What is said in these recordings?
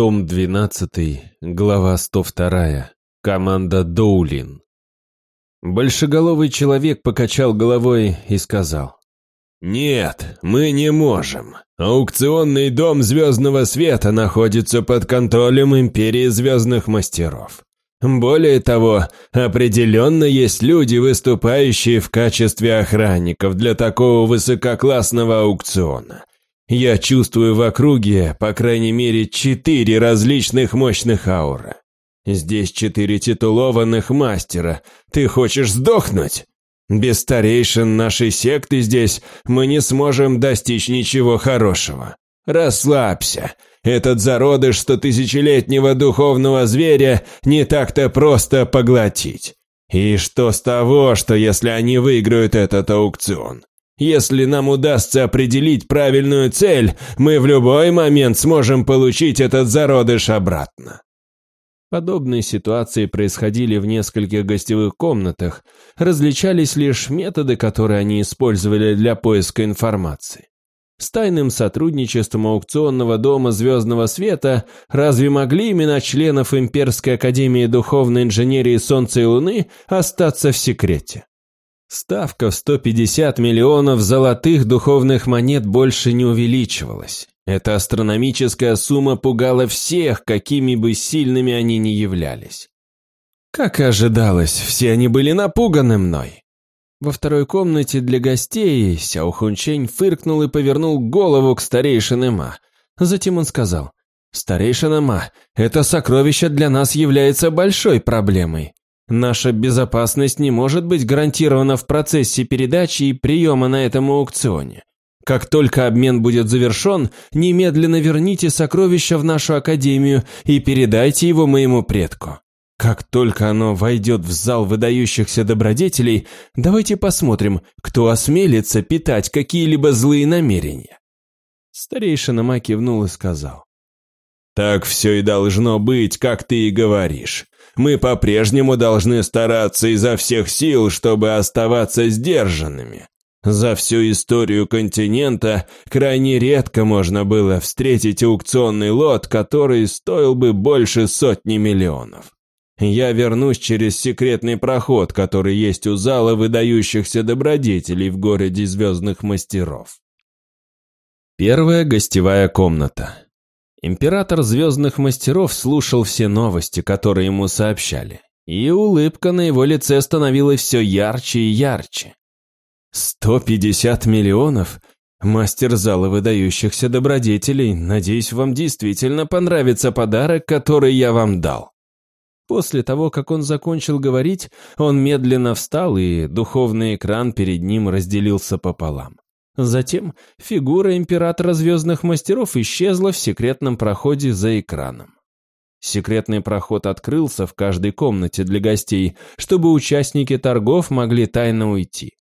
Том 12, глава 102. Команда Доулин. Большеголовый человек покачал головой и сказал. «Нет, мы не можем. Аукционный дом Звездного Света находится под контролем Империи Звездных Мастеров. Более того, определенно есть люди, выступающие в качестве охранников для такого высококлассного аукциона. Я чувствую в округе, по крайней мере, четыре различных мощных аура. Здесь четыре титулованных мастера. Ты хочешь сдохнуть? Без старейшин нашей секты здесь мы не сможем достичь ничего хорошего. Расслабься. Этот зародыш стотысячелетнего духовного зверя не так-то просто поглотить. И что с того, что если они выиграют этот аукцион? Если нам удастся определить правильную цель, мы в любой момент сможем получить этот зародыш обратно. Подобные ситуации происходили в нескольких гостевых комнатах, различались лишь методы, которые они использовали для поиска информации. С тайным сотрудничеством аукционного дома Звездного Света разве могли имена членов Имперской Академии Духовной Инженерии Солнца и Луны остаться в секрете? Ставка в 150 миллионов золотых духовных монет больше не увеличивалась. Эта астрономическая сумма пугала всех, какими бы сильными они ни являлись. Как и ожидалось, все они были напуганы мной. Во второй комнате для гостей Сяо Хунчень фыркнул и повернул голову к старейшине Ма. Затем он сказал, «Старейшина Ма, это сокровище для нас является большой проблемой. Наша безопасность не может быть гарантирована в процессе передачи и приема на этом аукционе. Как только обмен будет завершен, немедленно верните сокровище в нашу академию и передайте его моему предку. Как только оно войдет в зал выдающихся добродетелей, давайте посмотрим, кто осмелится питать какие-либо злые намерения. Старейшина Ма кивнул и сказал. «Так все и должно быть, как ты и говоришь. Мы по-прежнему должны стараться изо всех сил, чтобы оставаться сдержанными. За всю историю континента крайне редко можно было встретить аукционный лот, который стоил бы больше сотни миллионов. Я вернусь через секретный проход, который есть у зала выдающихся добродетелей в городе звездных мастеров. Первая гостевая комната. Император звездных мастеров слушал все новости, которые ему сообщали, и улыбка на его лице становилась все ярче и ярче. «Сто пятьдесят миллионов? Мастер зала выдающихся добродетелей, надеюсь, вам действительно понравится подарок, который я вам дал». После того, как он закончил говорить, он медленно встал, и духовный экран перед ним разделился пополам. Затем фигура императора звездных мастеров исчезла в секретном проходе за экраном. Секретный проход открылся в каждой комнате для гостей, чтобы участники торгов могли тайно уйти.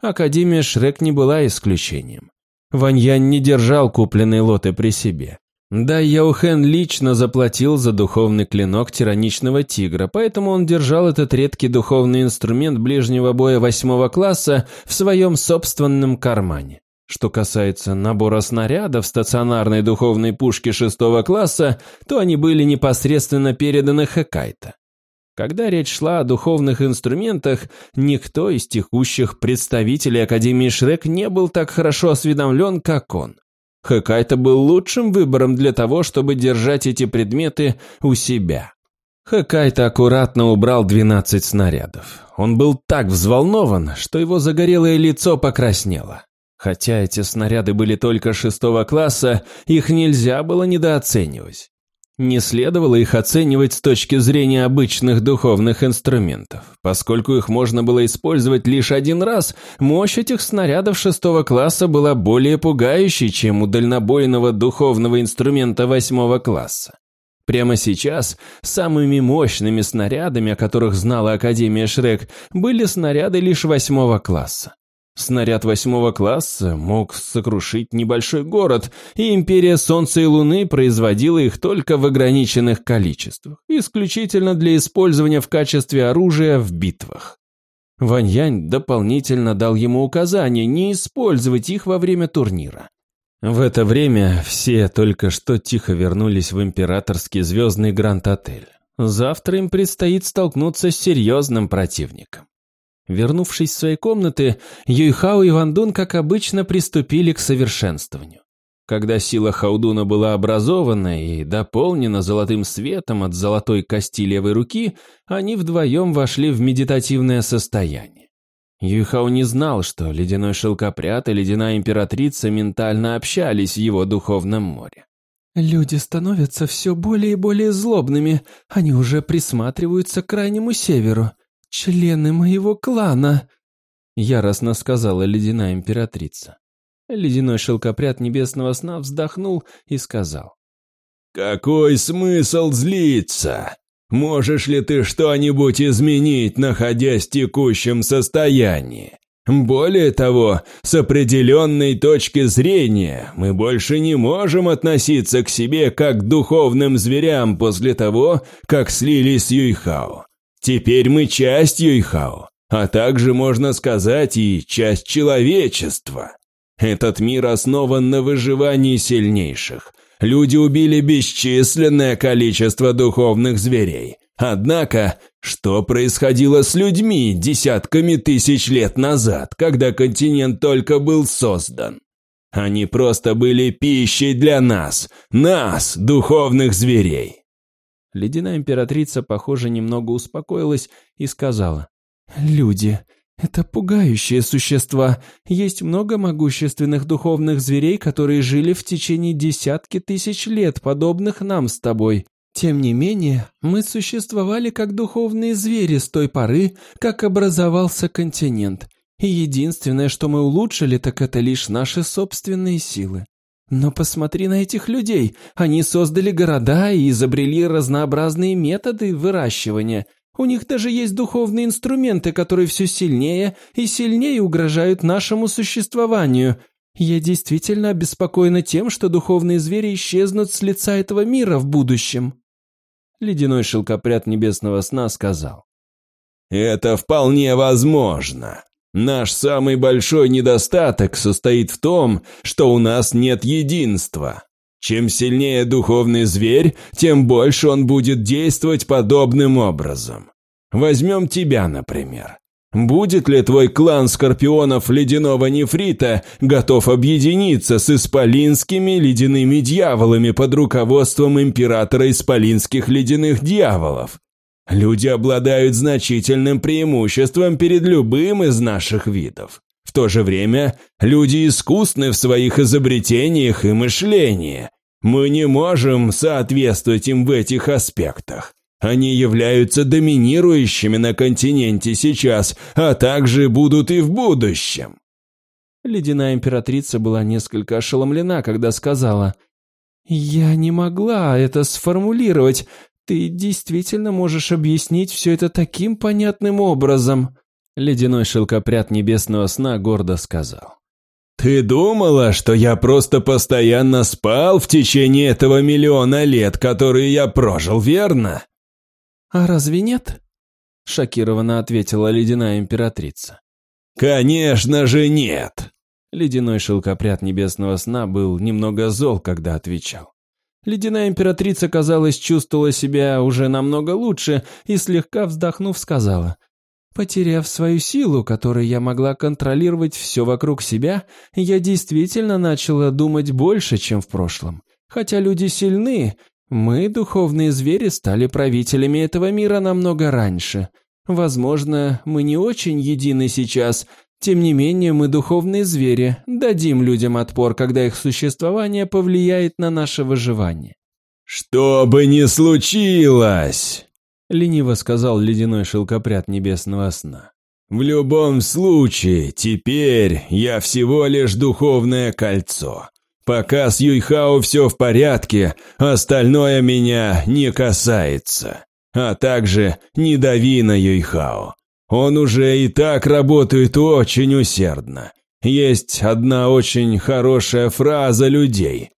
Академия Шрек не была исключением. Ваньян не держал купленные лоты при себе. Да, Яухен лично заплатил за духовный клинок тираничного тигра, поэтому он держал этот редкий духовный инструмент ближнего боя восьмого класса в своем собственном кармане. Что касается набора снарядов стационарной духовной пушки шестого класса, то они были непосредственно переданы Хэкайта. Когда речь шла о духовных инструментах, никто из текущих представителей Академии Шрек не был так хорошо осведомлен, как он. Хэкайта был лучшим выбором для того, чтобы держать эти предметы у себя. Хэкайта аккуратно убрал 12 снарядов. Он был так взволнован, что его загорелое лицо покраснело. Хотя эти снаряды были только шестого класса, их нельзя было недооценивать. Не следовало их оценивать с точки зрения обычных духовных инструментов. Поскольку их можно было использовать лишь один раз, мощь этих снарядов шестого класса была более пугающей, чем у дальнобойного духовного инструмента восьмого класса. Прямо сейчас самыми мощными снарядами, о которых знала Академия Шрек, были снаряды лишь восьмого класса. Снаряд восьмого класса мог сокрушить небольшой город, и Империя Солнца и Луны производила их только в ограниченных количествах, исключительно для использования в качестве оружия в битвах. Ваньянь дополнительно дал ему указание не использовать их во время турнира. В это время все только что тихо вернулись в императорский звездный Гранд-отель. Завтра им предстоит столкнуться с серьезным противником. Вернувшись в свои комнаты, Юйхао и Вандун, как обычно, приступили к совершенствованию. Когда сила Хаудуна была образована и дополнена золотым светом от золотой кости левой руки, они вдвоем вошли в медитативное состояние. Юйхао не знал, что ледяной шелкопряд и ледяная императрица ментально общались в его духовном море. «Люди становятся все более и более злобными. Они уже присматриваются к крайнему северу. Члены моего клана!» Яростно сказала ледяная императрица. Ледяной шелкопряд небесного сна вздохнул и сказал. «Какой смысл злиться? Можешь ли ты что-нибудь изменить, находясь в текущем состоянии? Более того, с определенной точки зрения мы больше не можем относиться к себе как к духовным зверям после того, как слились с Юйхао. Теперь мы часть Юйхао, а также, можно сказать, и часть человечества. Этот мир основан на выживании сильнейших. Люди убили бесчисленное количество духовных зверей, Однако, что происходило с людьми десятками тысяч лет назад, когда континент только был создан? Они просто были пищей для нас, нас, духовных зверей. Ледяная императрица, похоже, немного успокоилась и сказала, «Люди — это пугающие существа. Есть много могущественных духовных зверей, которые жили в течение десятки тысяч лет, подобных нам с тобой. Тем не менее, мы существовали как духовные звери с той поры, как образовался континент. И единственное, что мы улучшили, так это лишь наши собственные силы. Но посмотри на этих людей. Они создали города и изобрели разнообразные методы выращивания. У них даже есть духовные инструменты, которые все сильнее и сильнее угрожают нашему существованию. Я действительно обеспокоена тем, что духовные звери исчезнут с лица этого мира в будущем. Ледяной шелкопряд небесного сна сказал. «Это вполне возможно. Наш самый большой недостаток состоит в том, что у нас нет единства. Чем сильнее духовный зверь, тем больше он будет действовать подобным образом. Возьмем тебя, например. Будет ли твой клан скорпионов ледяного нефрита готов объединиться с исполинскими ледяными дьяволами под руководством императора исполинских ледяных дьяволов? Люди обладают значительным преимуществом перед любым из наших видов. В то же время люди искусны в своих изобретениях и мышлении. Мы не можем соответствовать им в этих аспектах. Они являются доминирующими на континенте сейчас, а также будут и в будущем». Ледяная императрица была несколько ошеломлена, когда сказала, «Я не могла это сформулировать. Ты действительно можешь объяснить все это таким понятным образом?» Ледяной шелкопряд небесного сна гордо сказал. «Ты думала, что я просто постоянно спал в течение этого миллиона лет, которые я прожил, верно? «А разве нет?» – шокированно ответила ледяная императрица. «Конечно же нет!» Ледяной шелкопряд небесного сна был немного зол, когда отвечал. Ледяная императрица, казалось, чувствовала себя уже намного лучше и, слегка вздохнув, сказала, «Потеряв свою силу, которой я могла контролировать все вокруг себя, я действительно начала думать больше, чем в прошлом. Хотя люди сильны, мы, духовные звери, стали правителями этого мира намного раньше. Возможно, мы не очень едины сейчас, тем не менее мы духовные звери, дадим людям отпор, когда их существование повлияет на наше выживание. «Что бы ни случилось!» — лениво сказал ледяной шелкопряд небесного сна. «В любом случае, теперь я всего лишь духовное кольцо. Пока с Юйхао все в порядке, остальное меня не касается. А также не дави на Юйхао. Он уже и так работает очень усердно. Есть одна очень хорошая фраза людей.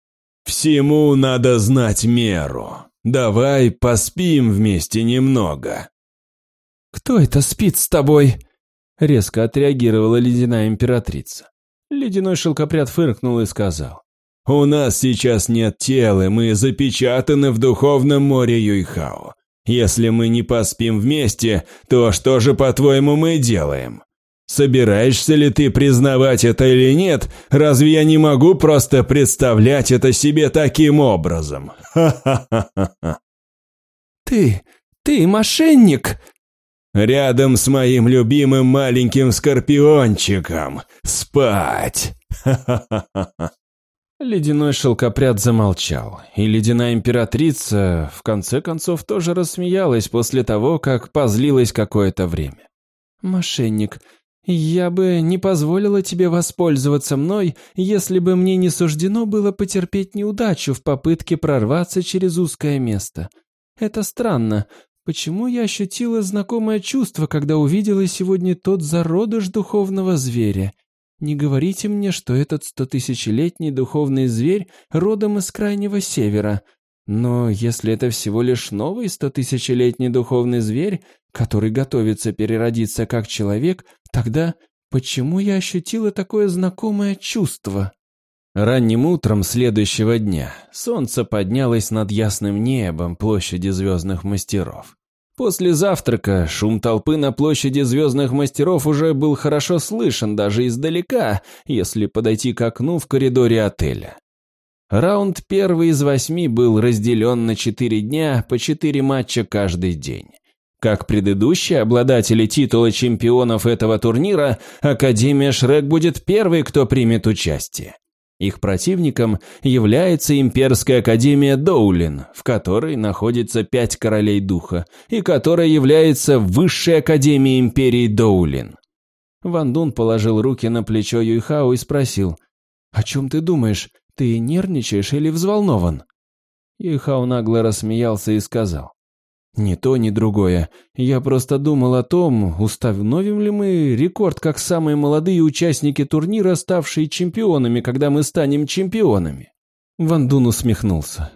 «Всему надо знать меру. Давай поспим вместе немного». «Кто это спит с тобой?» Резко отреагировала ледяная императрица. Ледяной шелкопряд фыркнул и сказал. У нас сейчас нет тела, мы запечатаны в духовном море Юйхао. Если мы не поспим вместе, то что же, по-твоему, мы делаем? Собираешься ли ты признавать это или нет, разве я не могу просто представлять это себе таким образом? Ха-ха-ха-ха. Ты, ты мошенник! Рядом с моим любимым маленьким скорпиончиком. Спать! Ха-ха-ха-ха. Ледяной шелкопряд замолчал, и ледяная императрица в конце концов тоже рассмеялась после того, как позлилась какое-то время. «Мошенник, я бы не позволила тебе воспользоваться мной, если бы мне не суждено было потерпеть неудачу в попытке прорваться через узкое место. Это странно. Почему я ощутила знакомое чувство, когда увидела сегодня тот зародыш духовного зверя? Не говорите мне, что этот стотысячелетний духовный зверь родом из крайнего севера. Но если это всего лишь новый стотысячелетний духовный зверь, который готовится переродиться как человек, тогда почему я ощутила такое знакомое чувство? Ранним утром следующего дня солнце поднялось над ясным небом площади звездных мастеров. После завтрака шум толпы на площади звездных мастеров уже был хорошо слышен даже издалека, если подойти к окну в коридоре отеля. Раунд первый из восьми был разделен на четыре дня по четыре матча каждый день. Как предыдущие обладатели титула чемпионов этого турнира, Академия Шрек будет первой, кто примет участие. Их противником является Имперская Академия Доулин, в которой находится пять королей духа, и которая является Высшей Академией Империи Доулин. Ван Дун положил руки на плечо Юйхао и спросил, «О чем ты думаешь? Ты нервничаешь или взволнован?» Юйхао нагло рассмеялся и сказал, «Ни то, ни другое. Я просто думал о том, установим ли мы рекорд как самые молодые участники турнира, ставшие чемпионами, когда мы станем чемпионами». Ван Дун усмехнулся.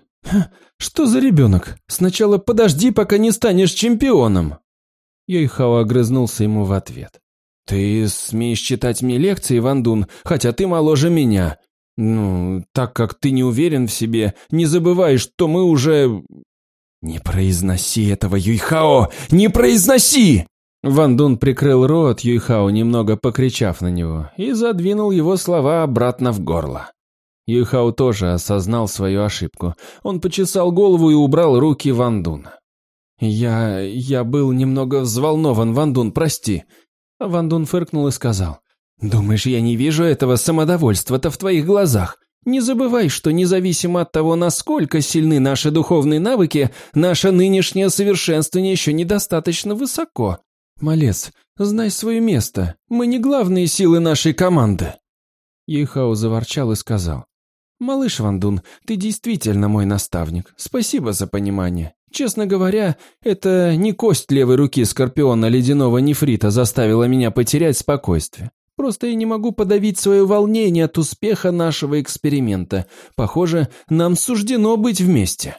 «Что за ребенок? Сначала подожди, пока не станешь чемпионом!» Йойхао огрызнулся ему в ответ. «Ты смеешь читать мне лекции, Ван Дун, хотя ты моложе меня. Ну, так как ты не уверен в себе, не забывай, что мы уже «Не произноси этого, Юйхао! Не произноси!» Ван Дун прикрыл рот Юйхао, немного покричав на него, и задвинул его слова обратно в горло. Юйхао тоже осознал свою ошибку. Он почесал голову и убрал руки Ван Дуна. «Я... я был немного взволнован, Ван Дун, прости». Ван Дун фыркнул и сказал. «Думаешь, я не вижу этого самодовольства-то в твоих глазах? Не забывай, что независимо от того, насколько сильны наши духовные навыки, наше нынешнее совершенствование еще недостаточно высоко. Малец, знай свое место. Мы не главные силы нашей команды. Ейхау заворчал и сказал. «Малыш Вандун, ты действительно мой наставник. Спасибо за понимание. Честно говоря, это не кость левой руки Скорпиона ледяного нефрита заставила меня потерять спокойствие. Просто я не могу подавить свое волнение от успеха нашего эксперимента. Похоже, нам суждено быть вместе».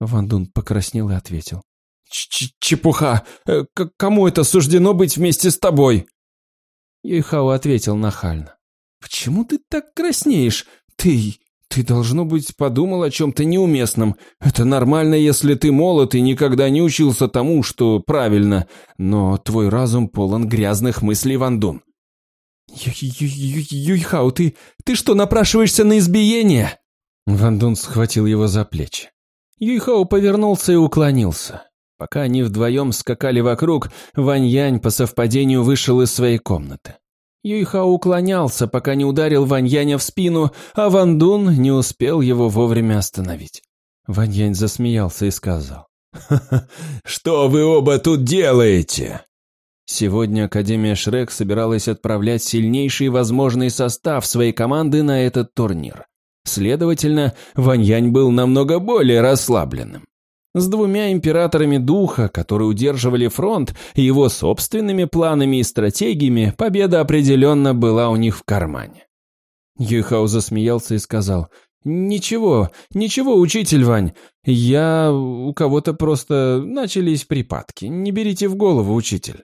Ван Дун покраснел и ответил. Ч «Чепуха! Э, кому это суждено быть вместе с тобой?» Юйхао ответил нахально. «Почему ты так краснеешь? Ты... ты, должно быть, подумал о чем-то неуместном. Это нормально, если ты молод и никогда не учился тому, что правильно. Но твой разум полон грязных мыслей, Ван Дун. «Юйхау, ты... ты что, напрашиваешься на избиение?» Ван Дун схватил его за плечи. Юйхао повернулся и уклонился. Пока они вдвоем скакали вокруг, Вань Янь по совпадению вышел из своей комнаты. Юйхао уклонялся, пока не ударил Вань Яня в спину, а Ван Дун не успел его вовремя остановить. Вань Янь засмеялся и сказал. «Ха -ха, «Что вы оба тут делаете?» Сегодня Академия Шрек собиралась отправлять сильнейший возможный состав своей команды на этот турнир. Следовательно, Ваньянь был намного более расслабленным. С двумя императорами духа, которые удерживали фронт, и его собственными планами и стратегиями, победа определенно была у них в кармане. Юйхао засмеялся и сказал, «Ничего, ничего, учитель Вань, я... у кого-то просто начались припадки, не берите в голову, учитель».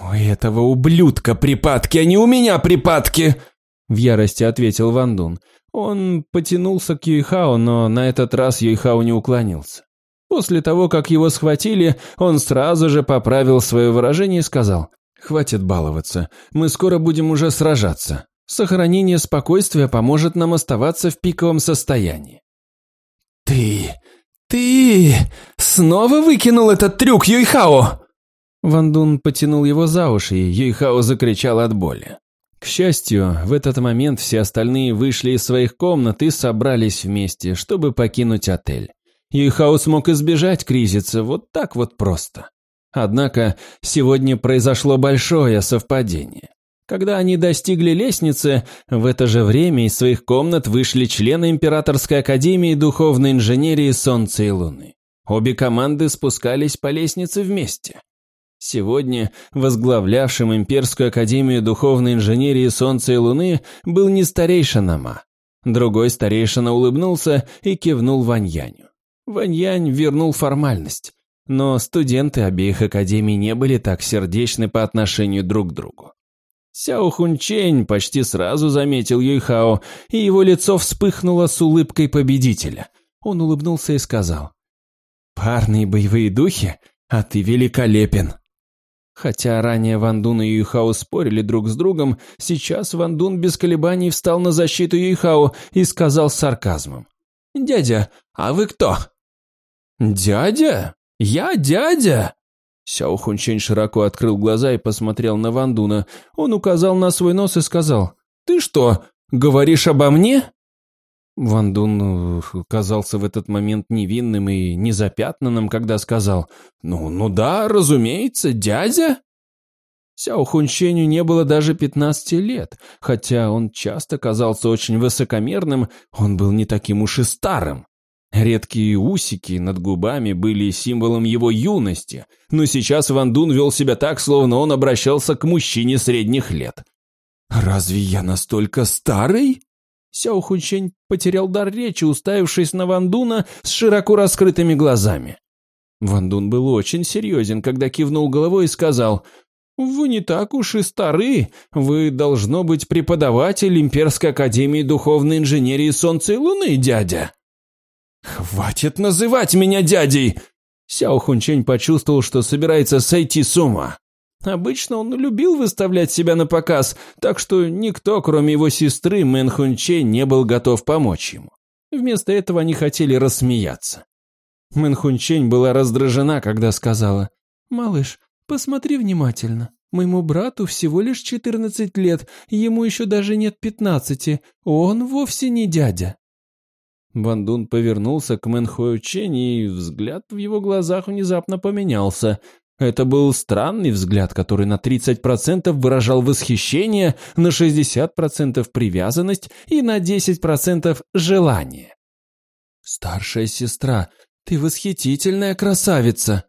«У этого ублюдка припадки, а не у меня припадки!» В ярости ответил Ван Дун. Он потянулся к Юйхао, но на этот раз Юйхао не уклонился. После того, как его схватили, он сразу же поправил свое выражение и сказал, «Хватит баловаться, мы скоро будем уже сражаться. Сохранение спокойствия поможет нам оставаться в пиковом состоянии». «Ты... ты... снова выкинул этот трюк, Юйхао?» Ван Дун потянул его за уши, и Юйхао закричал от боли. К счастью, в этот момент все остальные вышли из своих комнат и собрались вместе, чтобы покинуть отель. Юйхао смог избежать кризиса вот так вот просто. Однако сегодня произошло большое совпадение. Когда они достигли лестницы, в это же время из своих комнат вышли члены Императорской Академии Духовной Инженерии Солнца и Луны. Обе команды спускались по лестнице вместе. Сегодня возглавлявшим Имперскую Академию Духовной Инженерии Солнца и Луны был не старейшина Ма. Другой старейшина улыбнулся и кивнул Ваньяню. Ваньянь вернул формальность, но студенты обеих академий не были так сердечны по отношению друг к другу. Сяо Хунчень почти сразу заметил Юйхао, и его лицо вспыхнуло с улыбкой победителя. Он улыбнулся и сказал, «Парные боевые духи, а ты великолепен!» Хотя ранее Ван Дун и Юйхао спорили друг с другом, сейчас Ван Дун без колебаний встал на защиту Юйхао и сказал с сарказмом. «Дядя, а вы кто?» «Дядя? Я дядя?» Сяо Хунчень широко открыл глаза и посмотрел на Ван Дуна. Он указал на свой нос и сказал, «Ты что, говоришь обо мне?» Ван Дун э, казался в этот момент невинным и незапятнанным, когда сказал «Ну, ну да, разумеется, дядя». Сяо Хунщеню не было даже 15 лет, хотя он часто казался очень высокомерным, он был не таким уж и старым. Редкие усики над губами были символом его юности, но сейчас Ван Дун вел себя так, словно он обращался к мужчине средних лет. «Разве я настолько старый?» Сяо Хунчень потерял дар речи, уставившись на Вандуна с широко раскрытыми глазами. Вандун был очень серьезен, когда кивнул головой и сказал, «Вы не так уж и стары. Вы, должно быть, преподаватель Имперской Академии Духовной Инженерии Солнца и Луны, дядя». «Хватит называть меня дядей!» Сяо Хунчень почувствовал, что собирается сойти с ума. Обычно он любил выставлять себя на показ, так что никто, кроме его сестры Мэн Хунче, не был готов помочь ему. Вместо этого они хотели рассмеяться. Мэн Хунчень была раздражена, когда сказала, «Малыш, посмотри внимательно. Моему брату всего лишь 14 лет, ему еще даже нет 15, он вовсе не дядя». Ван Дун повернулся к Мэн Хунчень, и взгляд в его глазах внезапно поменялся – это был странный взгляд, который на 30% выражал восхищение, на 60% привязанность и на 10% желание. «Старшая сестра, ты восхитительная красавица!»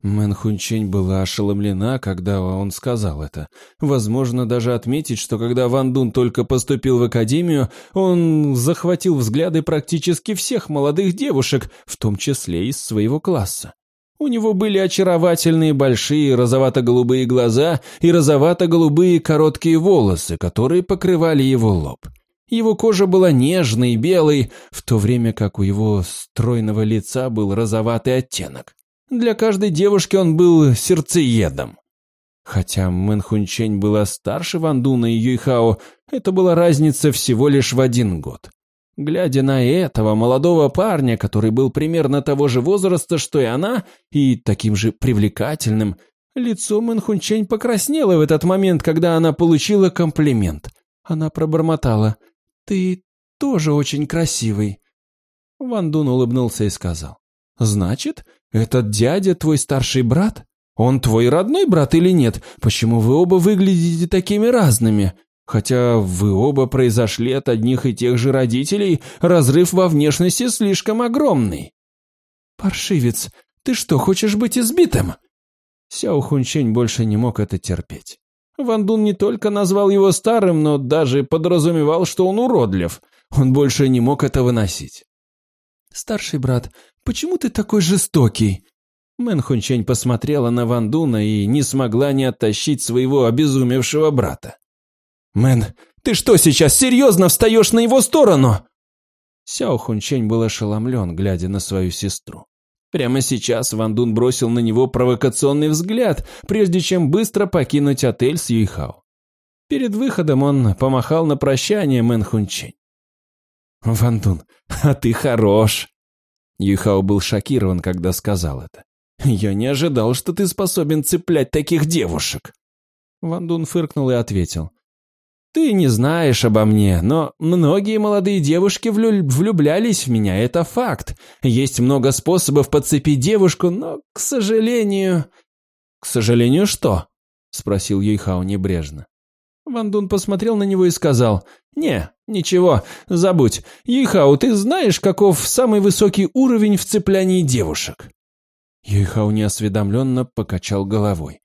Мэн Хунчень была ошеломлена, когда он сказал это. Возможно, даже отметить, что когда Ван Дун только поступил в академию, он захватил взгляды практически всех молодых девушек, в том числе из своего класса. У него были очаровательные большие розовато-голубые глаза и розовато-голубые короткие волосы, которые покрывали его лоб. Его кожа была нежной белой, в то время как у его стройного лица был розоватый оттенок. Для каждой девушки он был сердцеедом. Хотя Мэн Хунчень была старше Ван Дуна и Юйхао, это была разница всего лишь в один год. Глядя на этого молодого парня, который был примерно того же возраста, что и она, и таким же привлекательным, лицо Мэнхунчень покраснело в этот момент, когда она получила комплимент. Она пробормотала «Ты тоже очень красивый». Ван Дун улыбнулся и сказал «Значит, этот дядя твой старший брат? Он твой родной брат или нет? Почему вы оба выглядите такими разными?» Хотя вы оба произошли от одних и тех же родителей, разрыв во внешности слишком огромный. Паршивец, ты что, хочешь быть избитым? Сяо Хунчень больше не мог это терпеть. Ван Дун не только назвал его старым, но даже подразумевал, что он уродлив. Он больше не мог это выносить. «Старший брат, почему ты такой жестокий?» Мэн Хунчень посмотрела на Ван Дуна и не смогла не оттащить своего обезумевшего брата. «Мэн, Ты что сейчас, серьезно встаешь на его сторону?» Сяо Хунчень был ошеломлен, глядя на свою сестру. Прямо сейчас Ван Дун бросил на него провокационный взгляд, прежде чем быстро покинуть отель с Юйхао. Перед выходом он помахал на прощание Мэн Хунчень. «Ван Дун, а ты хорош!» Юйхао был шокирован, когда сказал это. «Я не ожидал, что ты способен цеплять таких девушек!» Ван Дун фыркнул и ответил. Ты не знаешь обо мне, но многие молодые девушки влю влюблялись в меня, это факт. Есть много способов подцепить девушку, но, к сожалению... К сожалению, что? Спросил Юйхао небрежно. Ван Дун посмотрел на него и сказал, «Не, ничего, забудь. Юйхао, ты знаешь, каков самый высокий уровень в цеплянии девушек?» Юйхао неосведомленно покачал головой.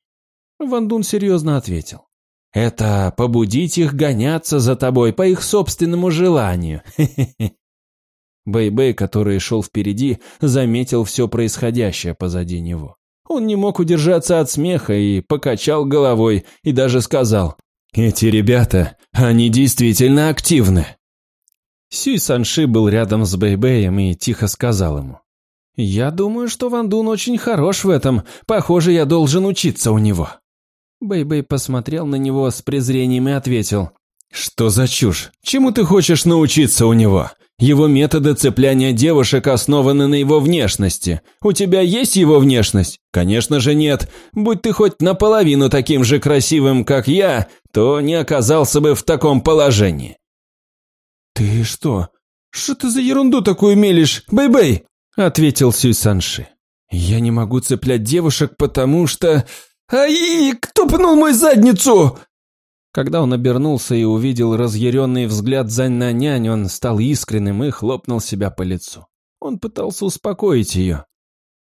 Ван Дун серьезно ответил. Это побудить их гоняться за тобой по их собственному желанию. Бэй-Бэй, который шел впереди, заметил все происходящее позади него. Он не мог удержаться от смеха и покачал головой, и даже сказал, «Эти ребята, они действительно активны». Сюй Санши был рядом с Бэйбэем и тихо сказал ему, «Я думаю, что Ван Дун очень хорош в этом. Похоже, я должен учиться у него». Бэй-Бэй посмотрел на него с презрением и ответил. «Что за чушь? Чему ты хочешь научиться у него? Его методы цепляния девушек основаны на его внешности. У тебя есть его внешность? Конечно же нет. Будь ты хоть наполовину таким же красивым, как я, то не оказался бы в таком положении». «Ты что? Что ты за ерунду такую мелешь, Бэй-Бэй?» ответил Сюй Санши. «Я не могу цеплять девушек, потому что...» «Ай, кто пнул мою задницу?» Когда он обернулся и увидел разъяренный взгляд Зань на нянь, он стал искренним и хлопнул себя по лицу. Он пытался успокоить ее.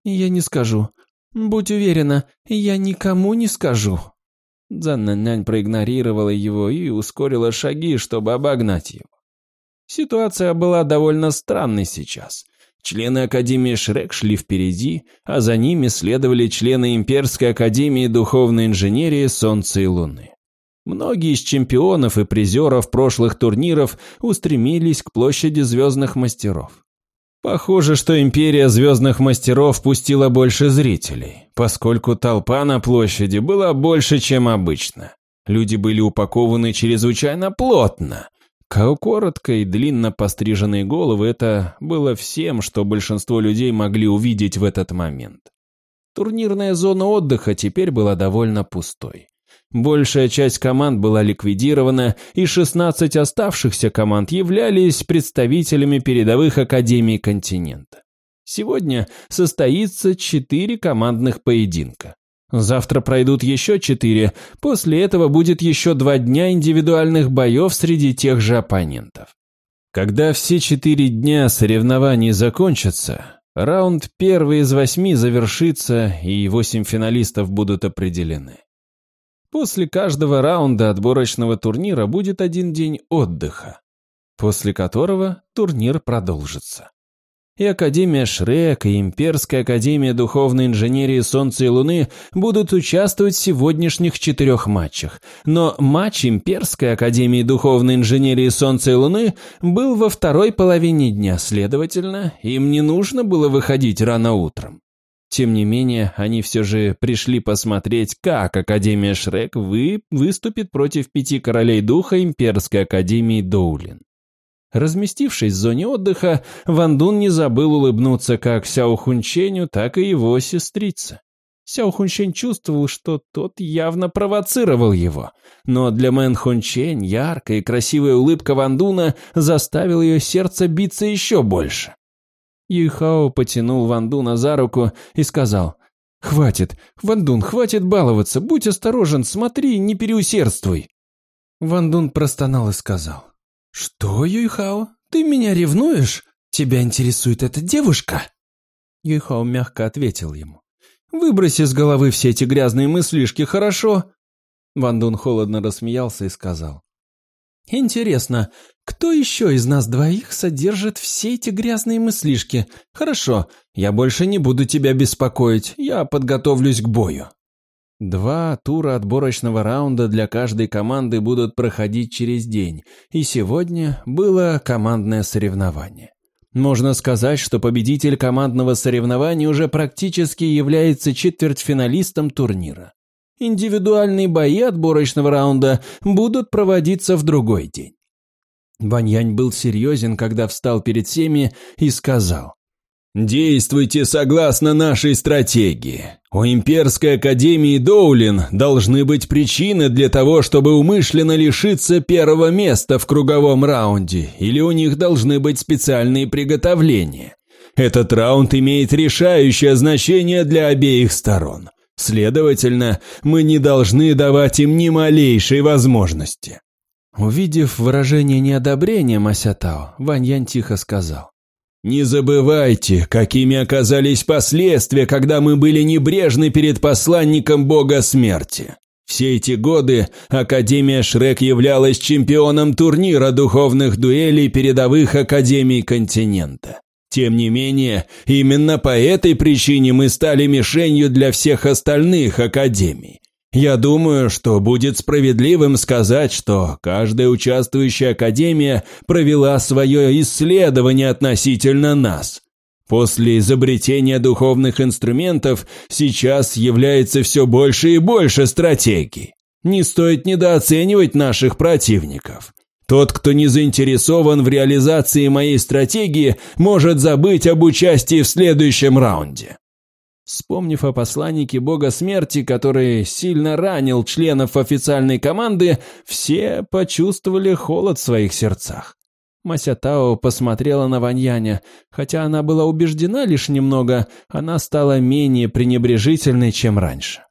«Я не скажу. Будь уверена, я никому не скажу». Занна нянь проигнорировала его и ускорила шаги, чтобы обогнать его. Ситуация была довольно странной сейчас. Члены Академии Шрек шли впереди, а за ними следовали члены Имперской Академии Духовной Инженерии Солнца и Луны. Многие из чемпионов и призеров прошлых турниров устремились к площади Звездных Мастеров. Похоже, что Империя Звездных Мастеров пустила больше зрителей, поскольку толпа на площади была больше, чем обычно. Люди были упакованы чрезвычайно плотно, Коротко и длинно постриженные головы – это было всем, что большинство людей могли увидеть в этот момент. Турнирная зона отдыха теперь была довольно пустой. Большая часть команд была ликвидирована, и 16 оставшихся команд являлись представителями передовых академий континента. Сегодня состоится четыре командных поединка. Завтра пройдут еще четыре, после этого будет еще два дня индивидуальных боев среди тех же оппонентов. Когда все четыре дня соревнований закончатся, раунд первый из восьми завершится и восемь финалистов будут определены. После каждого раунда отборочного турнира будет один день отдыха, после которого турнир продолжится и Академия Шрек, и Имперская Академия Духовной Инженерии Солнца и Луны будут участвовать в сегодняшних четырех матчах. Но матч Имперской Академии Духовной Инженерии Солнца и Луны был во второй половине дня, следовательно, им не нужно было выходить рано утром. Тем не менее, они все же пришли посмотреть, как Академия Шрек вы выступит против пяти королей духа Имперской Академии Доулин. Разместившись в зоне отдыха, Ван Дун не забыл улыбнуться как Сяо Хунченю, так и его сестрице. Сяо Хунчень чувствовал, что тот явно провоцировал его, но для Мэн Хунчень яркая и красивая улыбка Ван Дуна заставила ее сердце биться еще больше. Юйхао потянул Ван Дуна за руку и сказал, «Хватит, Ван Дун, хватит баловаться, будь осторожен, смотри, не переусердствуй». Ван Дун простонал и сказал, «Что, Юйхао, ты меня ревнуешь? Тебя интересует эта девушка?» Юйхао мягко ответил ему. «Выброси из головы все эти грязные мыслишки, хорошо?» Ван Дун холодно рассмеялся и сказал. «Интересно, кто еще из нас двоих содержит все эти грязные мыслишки? Хорошо, я больше не буду тебя беспокоить, я подготовлюсь к бою». Два тура отборочного раунда для каждой команды будут проходить через день, и сегодня было командное соревнование. Можно сказать, что победитель командного соревнования уже практически является четвертьфиналистом турнира. Индивидуальные бои отборочного раунда будут проводиться в другой день. Ваньянь был серьезен, когда встал перед всеми и сказал. Действуйте согласно нашей стратегии. У Имперской Академии Доулин должны быть причины для того, чтобы умышленно лишиться первого места в круговом раунде, или у них должны быть специальные приготовления. Этот раунд имеет решающее значение для обеих сторон. Следовательно, мы не должны давать им ни малейшей возможности. Увидев выражение неодобрения Масятао, Ваньян тихо сказал. Не забывайте, какими оказались последствия, когда мы были небрежны перед посланником бога смерти. Все эти годы Академия Шрек являлась чемпионом турнира духовных дуэлей передовых Академий континента. Тем не менее, именно по этой причине мы стали мишенью для всех остальных Академий. Я думаю, что будет справедливым сказать, что каждая участвующая академия провела свое исследование относительно нас. После изобретения духовных инструментов сейчас является все больше и больше стратегий. Не стоит недооценивать наших противников. Тот, кто не заинтересован в реализации моей стратегии, может забыть об участии в следующем раунде. Вспомнив о посланнике бога смерти, который сильно ранил членов официальной команды, все почувствовали холод в своих сердцах. Масятао посмотрела на Ваньяня. Хотя она была убеждена лишь немного, она стала менее пренебрежительной, чем раньше.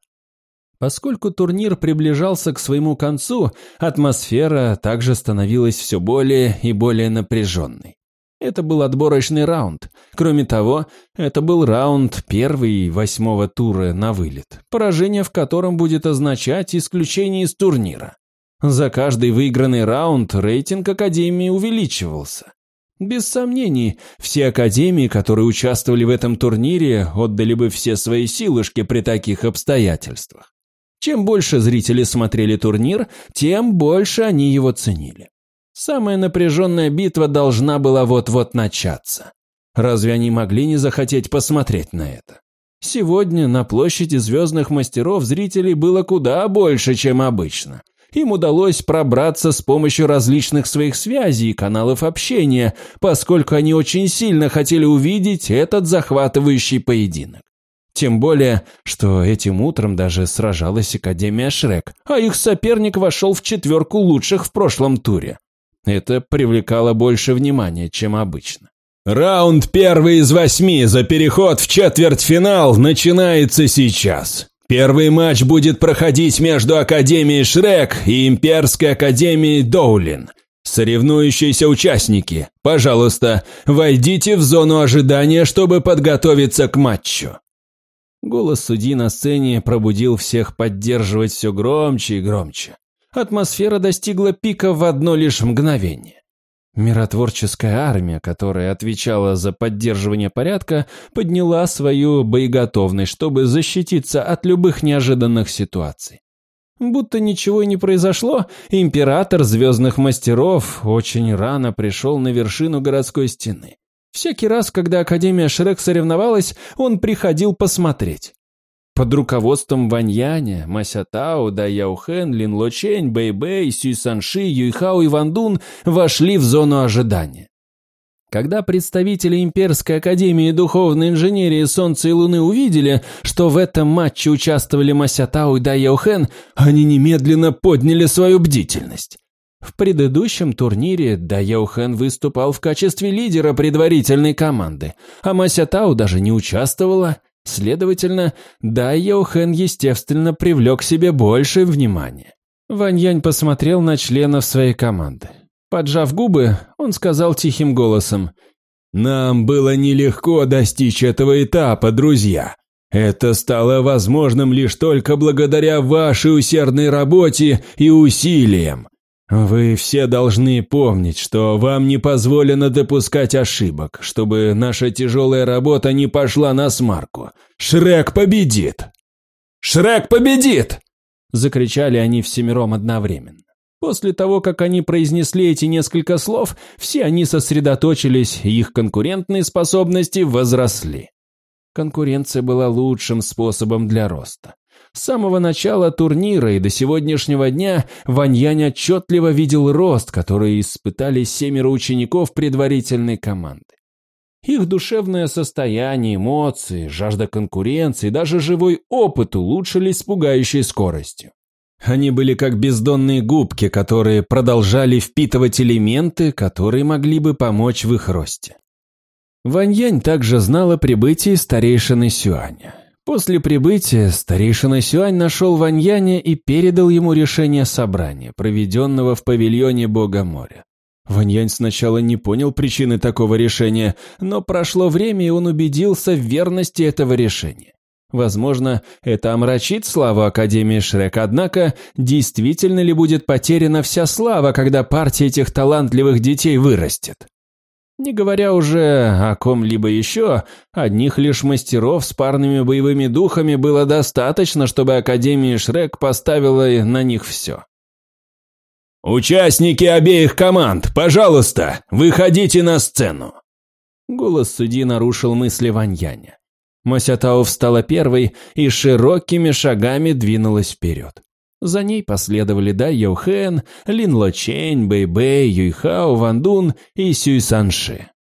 Поскольку турнир приближался к своему концу, атмосфера также становилась все более и более напряженной. Это был отборочный раунд. Кроме того, это был раунд первый восьмого тура на вылет, поражение в котором будет означать исключение из турнира. За каждый выигранный раунд рейтинг Академии увеличивался. Без сомнений, все Академии, которые участвовали в этом турнире, отдали бы все свои силушки при таких обстоятельствах. Чем больше зрители смотрели турнир, тем больше они его ценили. Самая напряженная битва должна была вот-вот начаться. Разве они могли не захотеть посмотреть на это? Сегодня на площади Звездных Мастеров зрителей было куда больше, чем обычно. Им удалось пробраться с помощью различных своих связей и каналов общения, поскольку они очень сильно хотели увидеть этот захватывающий поединок. Тем более, что этим утром даже сражалась Академия Шрек, а их соперник вошел в четверку лучших в прошлом туре. Это привлекало больше внимания, чем обычно. Раунд первый из восьми за переход в четвертьфинал начинается сейчас. Первый матч будет проходить между Академией Шрек и Имперской Академией Доулин. Соревнующиеся участники, пожалуйста, войдите в зону ожидания, чтобы подготовиться к матчу. Голос судьи на сцене пробудил всех поддерживать все громче и громче атмосфера достигла пика в одно лишь мгновение. Миротворческая армия, которая отвечала за поддерживание порядка, подняла свою боеготовность, чтобы защититься от любых неожиданных ситуаций. Будто ничего и не произошло, император Звездных Мастеров очень рано пришел на вершину городской стены. Всякий раз, когда Академия Шрек соревновалась, он приходил посмотреть. Под руководством Ваньяня, Масятао, Да Яухен, Лин Лочень, Бэй Бэй, Сюй Санши, Юйхао и Вандун вошли в зону ожидания. Когда представители Имперской Академии Духовной Инженерии Солнца и Луны увидели, что в этом матче участвовали Масятао и Да Яухен, они немедленно подняли свою бдительность. В предыдущем турнире Да Яухен выступал в качестве лидера предварительной команды, а Масятао даже не участвовала. Следовательно, Дай Йохэн, естественно, привлек к себе больше внимания. Ваньянь посмотрел на членов своей команды. Поджав губы, он сказал тихим голосом, «Нам было нелегко достичь этого этапа, друзья. Это стало возможным лишь только благодаря вашей усердной работе и усилиям. Вы все должны помнить, что вам не позволено допускать ошибок, чтобы наша тяжелая работа не пошла на смарку. Шрек победит!» Шрек победит!» Закричали они всемиром одновременно. После того, как они произнесли эти несколько слов, все они сосредоточились, и их конкурентные способности возросли. Конкуренция была лучшим способом для роста. С самого начала турнира и до сегодняшнего дня Ваньянь отчетливо видел рост, который испытали семеро учеников предварительной команды. Их душевное состояние, эмоции, жажда конкуренции, даже живой опыт улучшились с пугающей скоростью. Они были как бездонные губки, которые продолжали впитывать элементы, которые могли бы помочь в их росте. Ваньянь также знал о прибытии старейшины Сюаня. После прибытия старейшина Сюань нашел Ваньяня и передал ему решение собрания, проведенного в павильоне Бога моря. Ваньянь сначала не понял причины такого решения, но прошло время, и он убедился в верности этого решения. Возможно, это омрачит славу Академии Шрек, однако действительно ли будет потеряна вся слава, когда партия этих талантливых детей вырастет? Не говоря уже о ком-либо еще, одних лишь мастеров с парными боевыми духами было достаточно, чтобы Академия Шрек поставила на них все. «Участники обеих команд, пожалуйста, выходите на сцену!» Голос судьи нарушил мысли Ваньяня. Масятао встала первой и широкими шагами двинулась вперед. За ней последовали Дай Йохэн, Лин Ло Чэнь, Бэй Бэй, Юйхао, Ван Дун и Сюй Санши.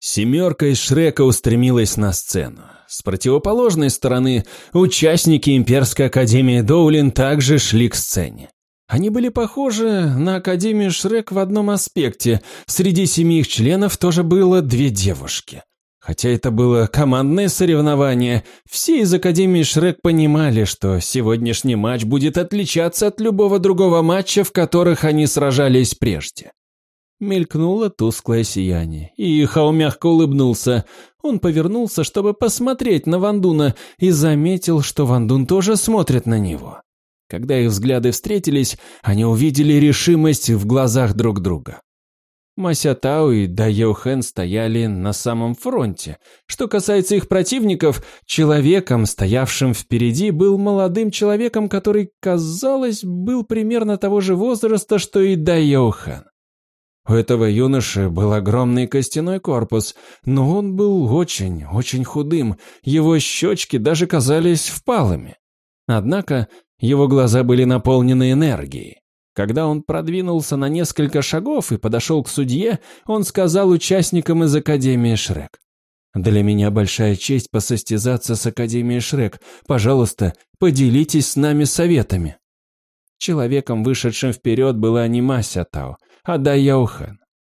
Семерка из Шрека устремилась на сцену. С противоположной стороны, участники Имперской Академии Доулин также шли к сцене. Они были похожи на Академию Шрек в одном аспекте. Среди семи их членов тоже было две девушки. Хотя это было командное соревнование, все из Академии Шрек понимали, что сегодняшний матч будет отличаться от любого другого матча, в которых они сражались прежде. Мелькнуло тусклое сияние, и Хао мягко улыбнулся. Он повернулся, чтобы посмотреть на Вандуна, и заметил, что Вандун тоже смотрит на него. Когда их взгляды встретились, они увидели решимость в глазах друг друга. Мася Тао и Да Йохэн стояли на самом фронте. Что касается их противников, человеком, стоявшим впереди, был молодым человеком, который, казалось, был примерно того же возраста, что и Да Йохэн. У этого юноши был огромный костяной корпус, но он был очень, очень худым, его щечки даже казались впалыми. Однако его глаза были наполнены энергией. Когда он продвинулся на несколько шагов и подошел к судье, он сказал участникам из Академии Шрек. «Для меня большая честь посостязаться с Академией Шрек. Пожалуйста, поделитесь с нами советами». Человеком, вышедшим вперед, была не Мася Тао, а Да Яухэн.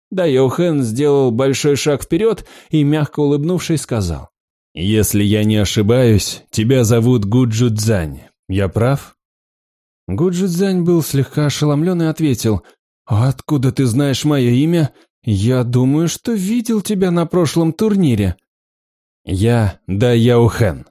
Да Яухэн сделал большой шаг вперед и, мягко улыбнувшись, сказал. «Если я не ошибаюсь, тебя зовут Гуджу Цзань. Я прав?» Гуджидзянь был слегка ошеломлен и ответил, «А откуда ты знаешь мое имя? Я думаю, что видел тебя на прошлом турнире». «Я Да Яухэн».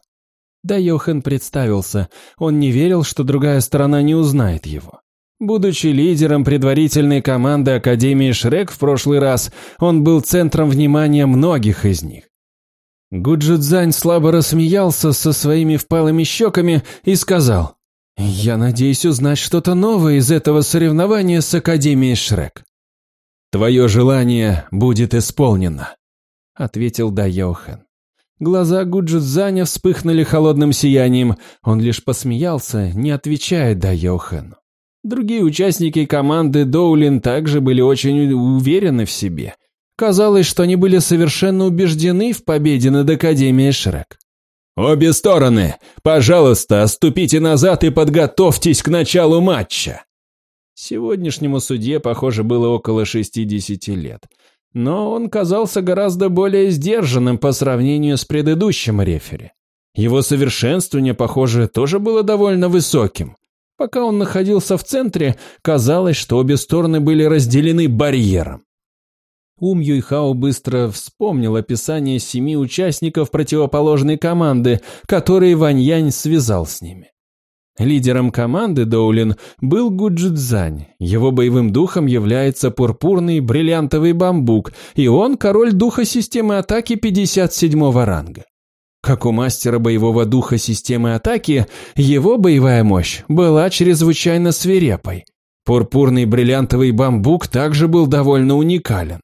Да Яухэн представился. Он не верил, что другая сторона не узнает его. Будучи лидером предварительной команды Академии Шрек в прошлый раз, он был центром внимания многих из них. Гуджидзань слабо рассмеялся со своими впалыми щеками и сказал, «Я надеюсь узнать что-то новое из этого соревнования с Академией Шрек». «Твое желание будет исполнено», — ответил Да Йохан. Глаза Гуджудзаня вспыхнули холодным сиянием, он лишь посмеялся, не отвечая Да Йохану. Другие участники команды Доулин также были очень уверены в себе. Казалось, что они были совершенно убеждены в победе над Академией Шрек. «Обе стороны, пожалуйста, отступите назад и подготовьтесь к началу матча!» Сегодняшнему судье, похоже, было около 60 лет. Но он казался гораздо более сдержанным по сравнению с предыдущим рефери. Его совершенствование, похоже, тоже было довольно высоким. Пока он находился в центре, казалось, что обе стороны были разделены барьером. Ум Юйхао быстро вспомнил описание семи участников противоположной команды, которые Вань Янь связал с ними. Лидером команды Доулин был Гуджидзань. Его боевым духом является пурпурный бриллиантовый бамбук, и он король духа системы атаки 57 ранга. Как у мастера боевого духа системы атаки, его боевая мощь была чрезвычайно свирепой. Пурпурный бриллиантовый бамбук также был довольно уникален.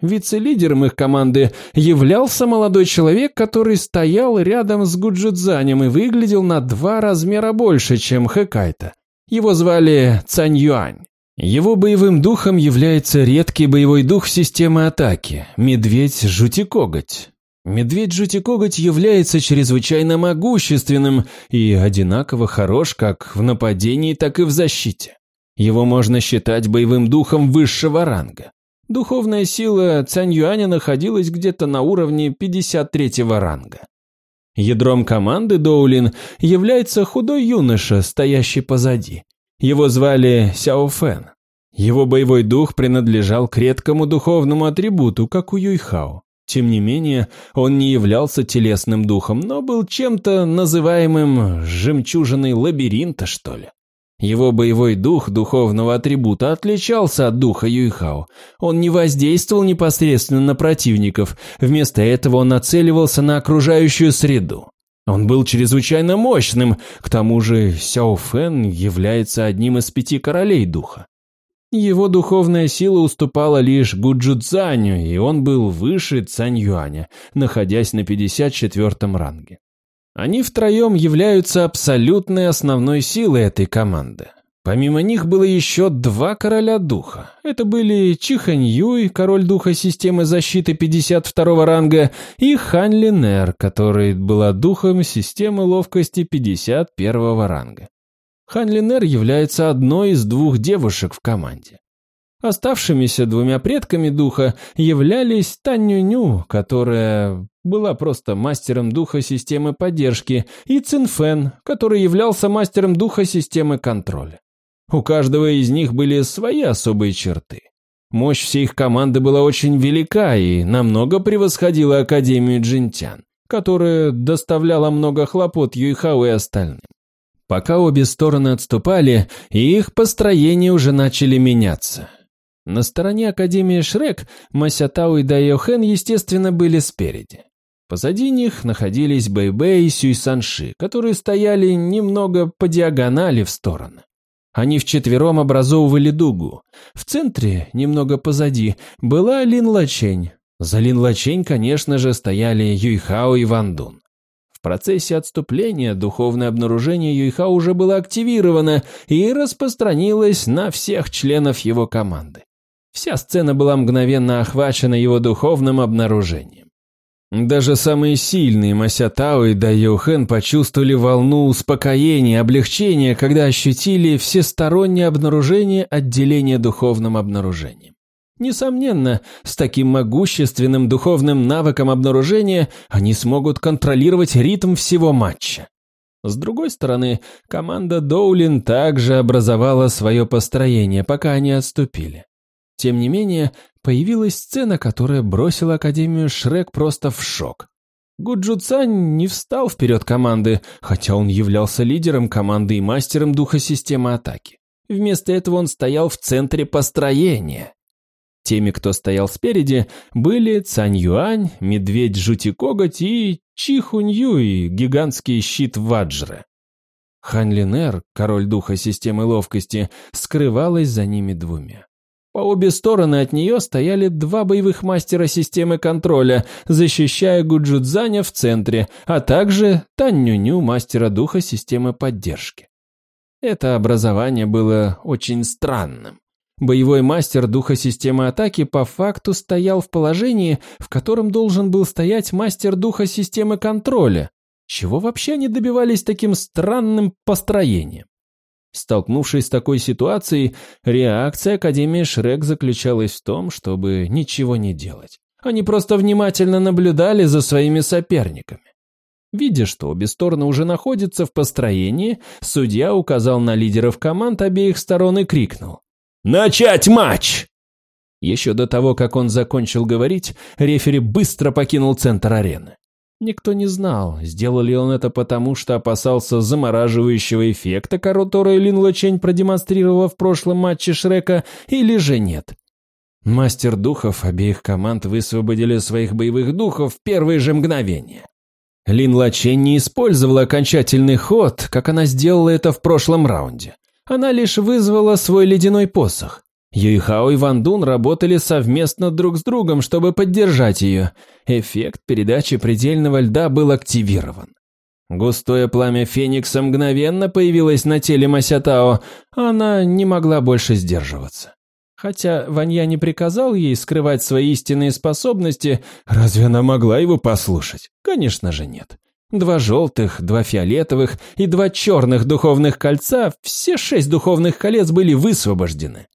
Вице-лидером их команды являлся молодой человек, который стоял рядом с Гуджидзанем и выглядел на два размера больше, чем Хэкайта. Его звали Цань Юань. Его боевым духом является редкий боевой дух системы атаки – медведь-жутикоготь. Медведь-жутикоготь является чрезвычайно могущественным и одинаково хорош как в нападении, так и в защите. Его можно считать боевым духом высшего ранга. Духовная сила Цань Юаня находилась где-то на уровне 53-го ранга. Ядром команды Доулин является худой юноша, стоящий позади. Его звали Сяо Фэн. Его боевой дух принадлежал к редкому духовному атрибуту, как у Юйхао. Тем не менее, он не являлся телесным духом, но был чем-то называемым «жемчужиной лабиринта», что ли. Его боевой дух духовного атрибута отличался от духа Юйхао. Он не воздействовал непосредственно на противников, вместо этого он нацеливался на окружающую среду. Он был чрезвычайно мощным, к тому же Сяо Фэн является одним из пяти королей духа. Его духовная сила уступала лишь Гуджудзаню, и он был выше Цань Юаня, находясь на 54-м ранге. Они втроем являются абсолютной основной силой этой команды. Помимо них было еще два короля духа. Это были Чихань Юй, король духа системы защиты 52 ранга, и Хан Линер, который была духом системы ловкости 51 ранга. Хан Линер является одной из двух девушек в команде. Оставшимися двумя предками духа являлись Таннюню, которая была просто мастером духа системы поддержки, и Цинфен, который являлся мастером духа системы контроля. У каждого из них были свои особые черты. Мощь всей их команды была очень велика и намного превосходила Академию Джинтян, которая доставляла много хлопот Юйхау и остальным. Пока обе стороны отступали, их построения уже начали меняться. На стороне Академии Шрек Масятау и Дайохен, естественно, были спереди. Позади них находились Бэйбэй и Сюйсанши, которые стояли немного по диагонали в стороны. Они вчетвером образовывали дугу. В центре, немного позади, была Лин Лачень. За Лин Лачень, конечно же, стояли Юйхао и Вандун. В процессе отступления духовное обнаружение Юйхао уже было активировано и распространилось на всех членов его команды. Вся сцена была мгновенно охвачена его духовным обнаружением. Даже самые сильные Масятао и Дайохэн почувствовали волну успокоения и облегчения, когда ощутили всестороннее обнаружение отделения духовным обнаружением. Несомненно, с таким могущественным духовным навыком обнаружения они смогут контролировать ритм всего матча. С другой стороны, команда Доулин также образовала свое построение, пока они отступили. Тем не менее, появилась сцена, которая бросила Академию Шрек просто в шок. Гуджуцань не встал вперед команды, хотя он являлся лидером команды и мастером духа системы атаки. Вместо этого он стоял в центре построения. Теми, кто стоял спереди, были Цань Юань, Медведь Жути Коготь и Чихунь Юй, гигантский щит Ваджры. Хан Линер, король духа системы ловкости, скрывалась за ними двумя. По обе стороны от нее стояли два боевых мастера системы контроля, защищая Гуджудзаня в центре, а также Таннюню, мастера духа системы поддержки. Это образование было очень странным. Боевой мастер духа системы атаки по факту стоял в положении, в котором должен был стоять мастер духа системы контроля. Чего вообще они добивались таким странным построением? Столкнувшись с такой ситуацией, реакция Академии Шрек заключалась в том, чтобы ничего не делать. Они просто внимательно наблюдали за своими соперниками. Видя, что обе стороны уже находятся в построении, судья указал на лидеров команд обеих сторон и крикнул «Начать матч!». Еще до того, как он закончил говорить, рефери быстро покинул центр арены. Никто не знал, сделал ли он это потому, что опасался замораживающего эффекта, который Лин Лочень продемонстрировала в прошлом матче Шрека, или же нет. Мастер духов обеих команд высвободили своих боевых духов в первые же мгновения. Лин Лачен не использовала окончательный ход, как она сделала это в прошлом раунде. Она лишь вызвала свой ледяной посох. Юйхао и Ван Дун работали совместно друг с другом, чтобы поддержать ее. Эффект передачи предельного льда был активирован. Густое пламя Феникса мгновенно появилось на теле Масятао, она не могла больше сдерживаться. Хотя Ванья не приказал ей скрывать свои истинные способности, разве она могла его послушать? Конечно же нет. Два желтых, два фиолетовых и два черных духовных кольца, все шесть духовных колец были высвобождены.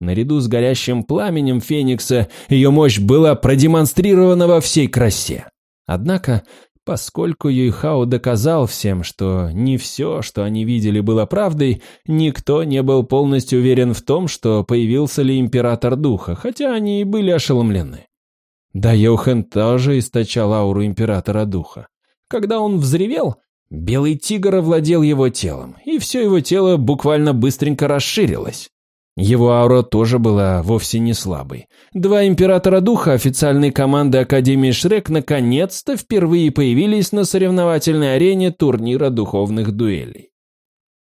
Наряду с горящим пламенем Феникса ее мощь была продемонстрирована во всей красе. Однако Поскольку Юйхао доказал всем, что не все, что они видели, было правдой, никто не был полностью уверен в том, что появился ли император духа, хотя они и были ошеломлены. Да Йохен тоже источал ауру императора духа. Когда он взревел, белый тигр овладел его телом, и все его тело буквально быстренько расширилось. Его аура тоже была вовсе не слабой. Два императора духа официальной команды Академии Шрек наконец-то впервые появились на соревновательной арене турнира духовных дуэлей.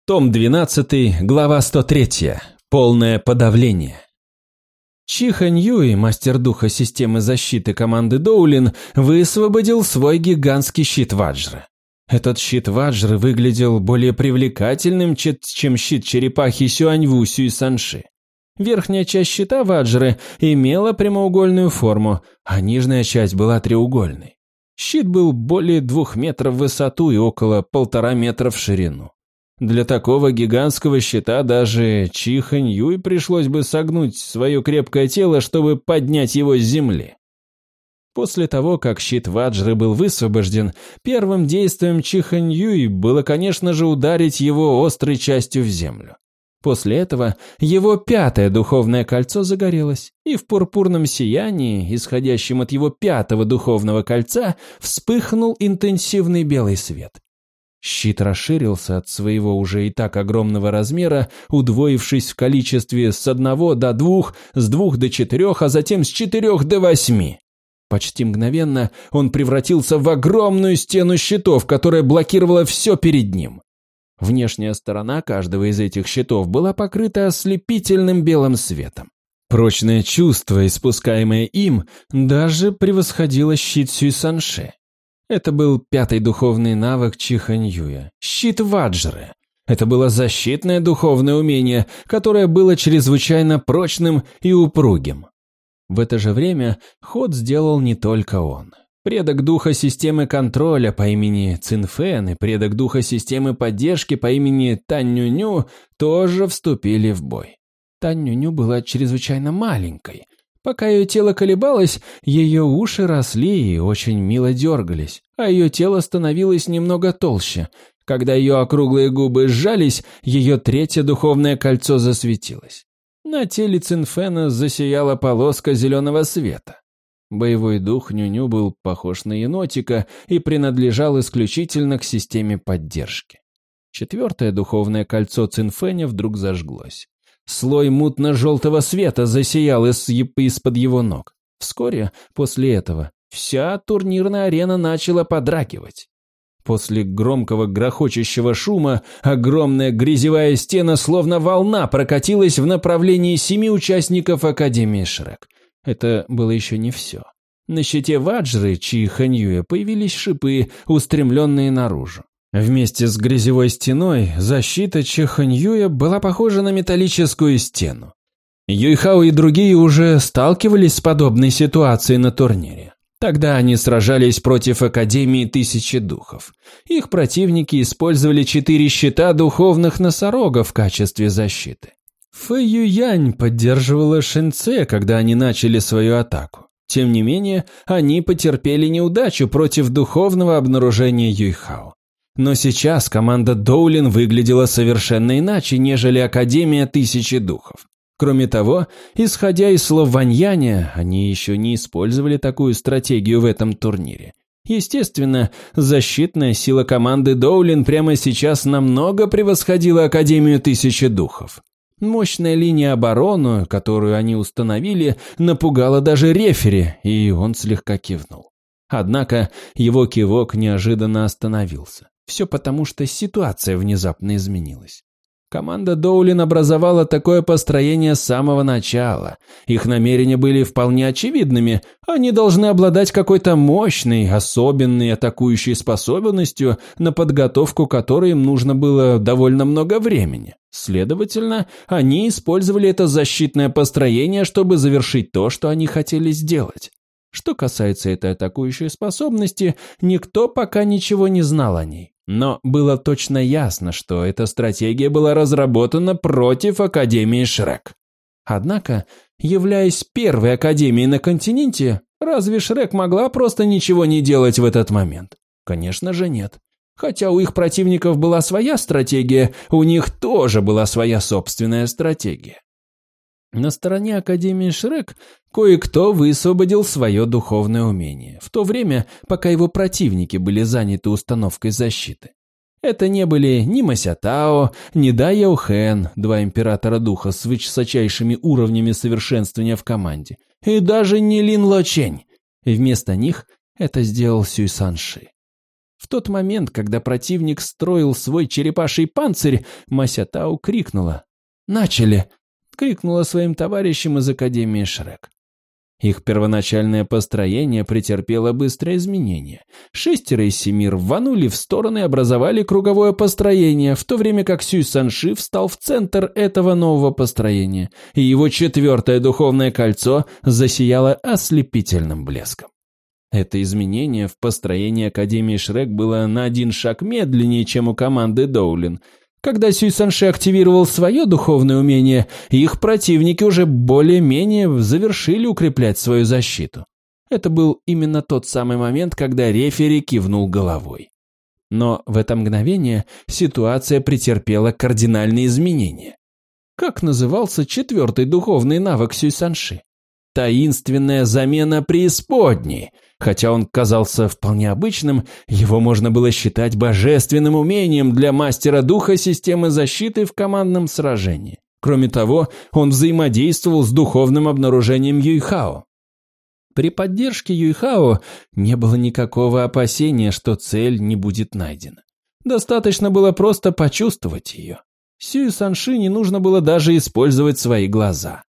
Том 12, глава 103. Полное подавление. Чи Хэн Юй, мастер духа системы защиты команды Доулин, высвободил свой гигантский щит Ваджры. Этот щит Ваджры выглядел более привлекательным, чем щит черепахи Сюаньву Сюй Санши. Верхняя часть щита Ваджры имела прямоугольную форму, а нижняя часть была треугольной. Щит был более двух метров в высоту и около полтора метра в ширину. Для такого гигантского щита даже Чи Хэнь Юй пришлось бы согнуть свое крепкое тело, чтобы поднять его с земли. После того, как щит Ваджры был высвобожден, первым действием Чиханьюй было, конечно же, ударить его острой частью в землю. После этого его пятое духовное кольцо загорелось, и в пурпурном сиянии, исходящем от его пятого духовного кольца, вспыхнул интенсивный белый свет. Щит расширился от своего уже и так огромного размера, удвоившись в количестве с одного до двух, с двух до четырех, а затем с четырех до восьми. Почти мгновенно он превратился в огромную стену щитов, которая блокировала все перед ним. Внешняя сторона каждого из этих щитов была покрыта ослепительным белым светом. Прочное чувство, испускаемое им, даже превосходило щит Сюйсанше. Это был пятый духовный навык Чиханьюя – щит Ваджры. Это было защитное духовное умение, которое было чрезвычайно прочным и упругим. В это же время ход сделал не только он. Предок духа системы контроля по имени Цинфен и предок духа системы поддержки по имени Таннюню тоже вступили в бой. Таннюню была чрезвычайно маленькой. Пока ее тело колебалось, ее уши росли и очень мило дергались, а ее тело становилось немного толще. Когда ее округлые губы сжались, ее третье духовное кольцо засветилось. На теле Цинфена засияла полоска зеленого света. Боевой дух Нюню был похож на енотика и принадлежал исключительно к системе поддержки. Четвертое духовное кольцо Цинфеня вдруг зажглось. Слой мутно-желтого света засиял из- из-под его ног. Вскоре после этого вся турнирная арена начала подрагивать. После громкого грохочущего шума огромная грязевая стена, словно волна, прокатилась в направлении семи участников Академии Шрек. Это было еще не все. На щите Ваджры Чи Ханьюя появились шипы, устремленные наружу. Вместе с грязевой стеной защита Чиханьюя была похожа на металлическую стену. Юйхао и другие уже сталкивались с подобной ситуацией на турнире. Тогда они сражались против Академии Тысячи Духов. Их противники использовали четыре щита духовных носорогов в качестве защиты. Фэй Юянь поддерживала Шэньце, когда они начали свою атаку. Тем не менее, они потерпели неудачу против духовного обнаружения Юйхао. Но сейчас команда Доулин выглядела совершенно иначе, нежели Академия Тысячи Духов. Кроме того, исходя из слов Ваньяня, они еще не использовали такую стратегию в этом турнире. Естественно, защитная сила команды Доулин прямо сейчас намного превосходила Академию Тысячи Духов. Мощная линия обороны, которую они установили, напугала даже рефери, и он слегка кивнул. Однако его кивок неожиданно остановился. Все потому, что ситуация внезапно изменилась. Команда Доулин образовала такое построение с самого начала. Их намерения были вполне очевидными. Они должны обладать какой-то мощной, особенной атакующей способностью, на подготовку которой им нужно было довольно много времени. Следовательно, они использовали это защитное построение, чтобы завершить то, что они хотели сделать. Что касается этой атакующей способности, никто пока ничего не знал о ней. Но было точно ясно, что эта стратегия была разработана против Академии Шрек. Однако, являясь первой Академией на континенте, разве Шрек могла просто ничего не делать в этот момент? Конечно же нет. Хотя у их противников была своя стратегия, у них тоже была своя собственная стратегия. На стороне Академии Шрек кое-кто высвободил свое духовное умение, в то время, пока его противники были заняты установкой защиты. Это не были ни Масятао, ни Да Яухен, два императора духа с высочайшими уровнями совершенствования в команде, и даже не Лин Лочень. Вместо них это сделал Сюй Санши. В тот момент, когда противник строил свой черепаший панцирь, Масятао крикнула «Начали!» Крикнула своим товарищам из Академии Шрек. Их первоначальное построение претерпело быстрое изменение. Шестеро из семи рванули в стороны и образовали круговое построение, в то время как Сюй Санши встал в центр этого нового построения, и его четвертое духовное кольцо засияло ослепительным блеском. Это изменение в построении Академии Шрек было на один шаг медленнее, чем у команды Доулин – когда Сюй Санши активировал свое духовное умение, их противники уже более-менее завершили укреплять свою защиту. Это был именно тот самый момент, когда рефери кивнул головой. Но в это мгновение ситуация претерпела кардинальные изменения. Как назывался четвертый духовный навык Сюй Санши? Таинственная замена преисподней – Хотя он казался вполне обычным, его можно было считать божественным умением для мастера духа системы защиты в командном сражении. Кроме того, он взаимодействовал с духовным обнаружением Юйхао. При поддержке Юйхао не было никакого опасения, что цель не будет найдена. Достаточно было просто почувствовать ее. Сюю Санши не нужно было даже использовать свои глаза.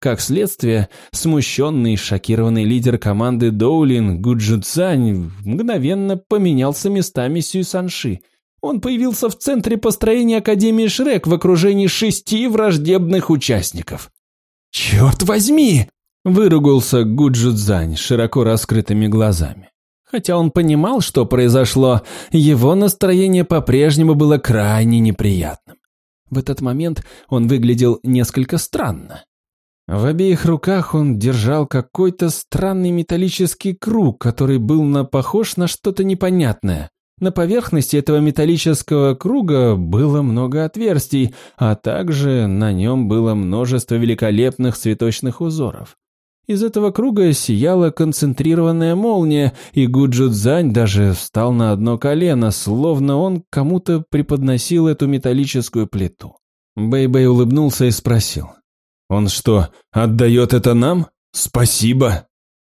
Как следствие, смущенный и шокированный лидер команды Доулин Гуджуцань мгновенно поменялся местами Сюй Санши. Он появился в центре построения Академии Шрек в окружении шести враждебных участников. «Черт возьми!» – выругался Гуджуцзань широко раскрытыми глазами. Хотя он понимал, что произошло, его настроение по-прежнему было крайне неприятным. В этот момент он выглядел несколько странно. В обеих руках он держал какой-то странный металлический круг, который был на похож на что-то непонятное. На поверхности этого металлического круга было много отверстий, а также на нем было множество великолепных цветочных узоров. Из этого круга сияла концентрированная молния, и Гуджудзань даже встал на одно колено, словно он кому-то преподносил эту металлическую плиту. Бэйбэй -бэй улыбнулся и спросил. «Он что, отдает это нам? Спасибо!»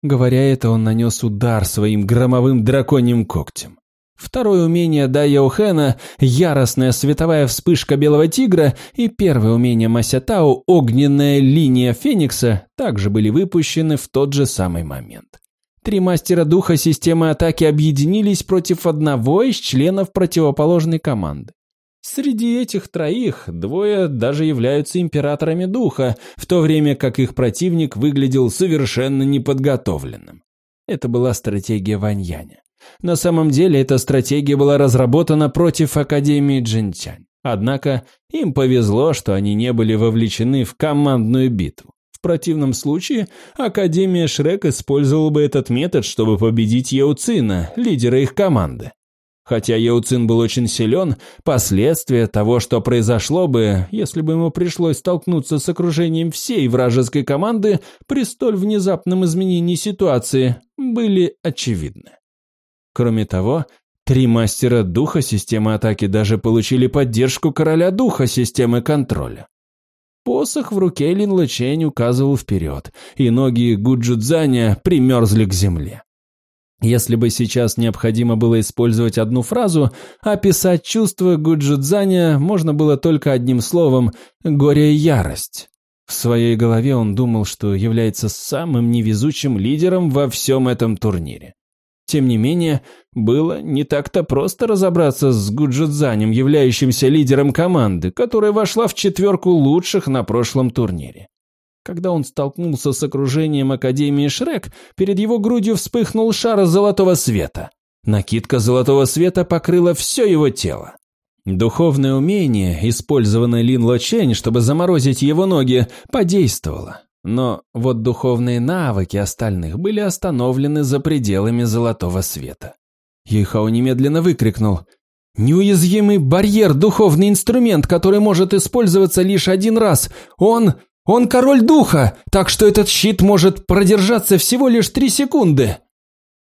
Говоря это, он нанес удар своим громовым драконьим когтем. Второе умение Дайо Хэна – яростная световая вспышка белого тигра и первое умение Масятау – огненная линия Феникса также были выпущены в тот же самый момент. Три мастера духа системы атаки объединились против одного из членов противоположной команды. Среди этих троих двое даже являются императорами духа, в то время как их противник выглядел совершенно неподготовленным. Это была стратегия Ваньяня. На самом деле эта стратегия была разработана против Академии Джинтянь. Однако им повезло, что они не были вовлечены в командную битву. В противном случае Академия Шрек использовала бы этот метод, чтобы победить Яуцина, лидера их команды. Хотя Яуцин был очень силен, последствия того, что произошло бы, если бы ему пришлось столкнуться с окружением всей вражеской команды при столь внезапном изменении ситуации, были очевидны. Кроме того, три мастера духа системы атаки даже получили поддержку короля духа системы контроля. Посох в руке Лин Лэчень указывал вперед, и ноги Гуджудзаня примерзли к земле. Если бы сейчас необходимо было использовать одну фразу, описать чувство Гуджудзаня можно было только одним словом «горе и ярость». В своей голове он думал, что является самым невезучим лидером во всем этом турнире. Тем не менее, было не так-то просто разобраться с Гуджудзанем, являющимся лидером команды, которая вошла в четверку лучших на прошлом турнире. Когда он столкнулся с окружением Академии Шрек, перед его грудью вспыхнул шар золотого света. Накидка золотого света покрыла все его тело. Духовное умение, использованное Лин Лочень, чтобы заморозить его ноги, подействовало. Но вот духовные навыки остальных были остановлены за пределами золотого света. Юйхао немедленно выкрикнул «Неуязвимый барьер – духовный инструмент, который может использоваться лишь один раз. Он он король духа, так что этот щит может продержаться всего лишь три секунды.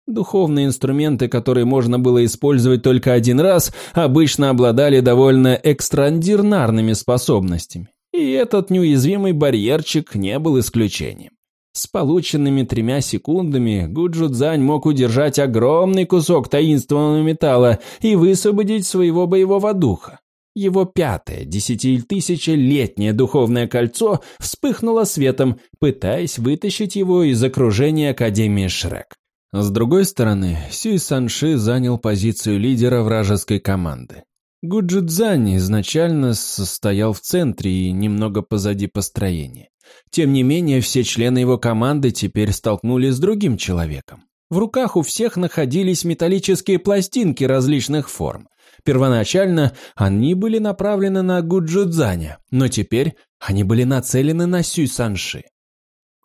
Духовные инструменты, которые можно было использовать только один раз, обычно обладали довольно экстраординарными способностями. И этот неуязвимый барьерчик не был исключением. С полученными тремя секундами Гуджудзань мог удержать огромный кусок таинственного металла и высвободить своего боевого духа. Его пятое десятитысячелетнее духовное кольцо вспыхнуло светом, пытаясь вытащить его из окружения Академии Шрек. С другой стороны, Сюй Санши занял позицию лидера вражеской команды. Гуджидзань изначально состоял в центре и немного позади построения. Тем не менее, все члены его команды теперь столкнулись с другим человеком. В руках у всех находились металлические пластинки различных форм. Первоначально они были направлены на Гуджудзаня, но теперь они были нацелены на Сюй Санши.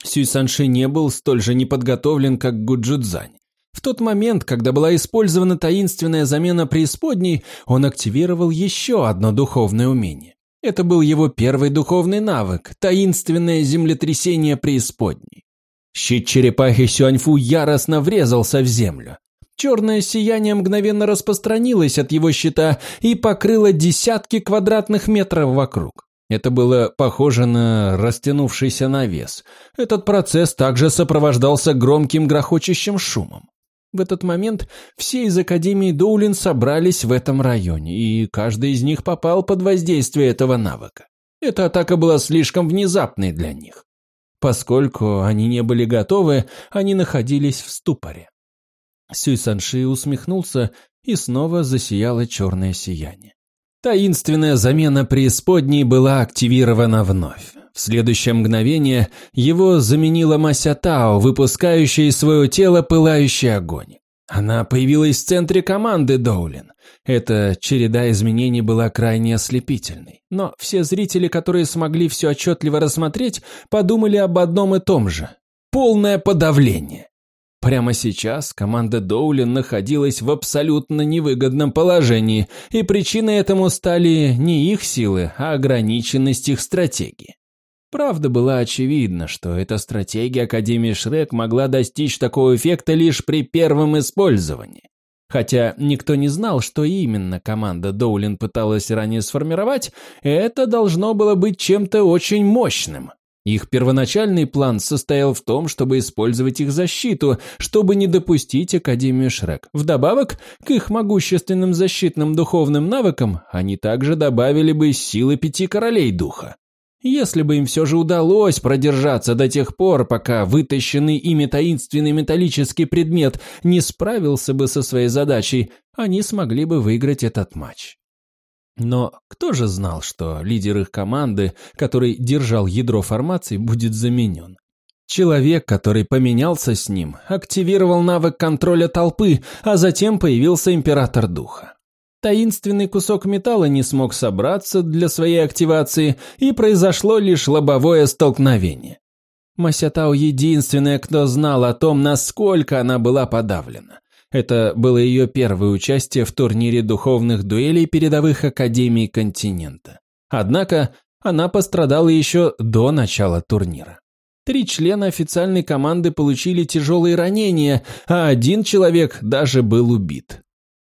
Сюй Санши не был столь же неподготовлен, как Гуджудзань. В тот момент, когда была использована таинственная замена преисподней, он активировал еще одно духовное умение. Это был его первый духовный навык – таинственное землетрясение преисподней. Щит черепахи Сюаньфу яростно врезался в землю. Черное сияние мгновенно распространилось от его щита и покрыло десятки квадратных метров вокруг. Это было похоже на растянувшийся навес. Этот процесс также сопровождался громким грохочущим шумом. В этот момент все из Академии Доулин собрались в этом районе, и каждый из них попал под воздействие этого навыка. Эта атака была слишком внезапной для них. Поскольку они не были готовы, они находились в ступоре. Сюй Санши усмехнулся, и снова засияло черное сияние. Таинственная замена преисподней была активирована вновь. В следующее мгновение его заменила Мася Тао, выпускающая из своего тела пылающий огонь. Она появилась в центре команды Доулин. Эта череда изменений была крайне ослепительной. Но все зрители, которые смогли все отчетливо рассмотреть, подумали об одном и том же. Полное подавление. Прямо сейчас команда Доулин находилась в абсолютно невыгодном положении, и причиной этому стали не их силы, а ограниченность их стратегии. Правда была очевидна, что эта стратегия Академии Шрек могла достичь такого эффекта лишь при первом использовании. Хотя никто не знал, что именно команда Доулин пыталась ранее сформировать, это должно было быть чем-то очень мощным, их первоначальный план состоял в том, чтобы использовать их защиту, чтобы не допустить Академию Шрек. Вдобавок, к их могущественным защитным духовным навыкам они также добавили бы силы пяти королей духа. Если бы им все же удалось продержаться до тех пор, пока вытащенный ими таинственный металлический предмет не справился бы со своей задачей, они смогли бы выиграть этот матч. Но кто же знал, что лидер их команды, который держал ядро формации, будет заменен? Человек, который поменялся с ним, активировал навык контроля толпы, а затем появился император духа. Таинственный кусок металла не смог собраться для своей активации, и произошло лишь лобовое столкновение. Масятау единственная, кто знал о том, насколько она была подавлена. Это было ее первое участие в турнире духовных дуэлей передовых академий континента. Однако она пострадала еще до начала турнира. Три члена официальной команды получили тяжелые ранения, а один человек даже был убит.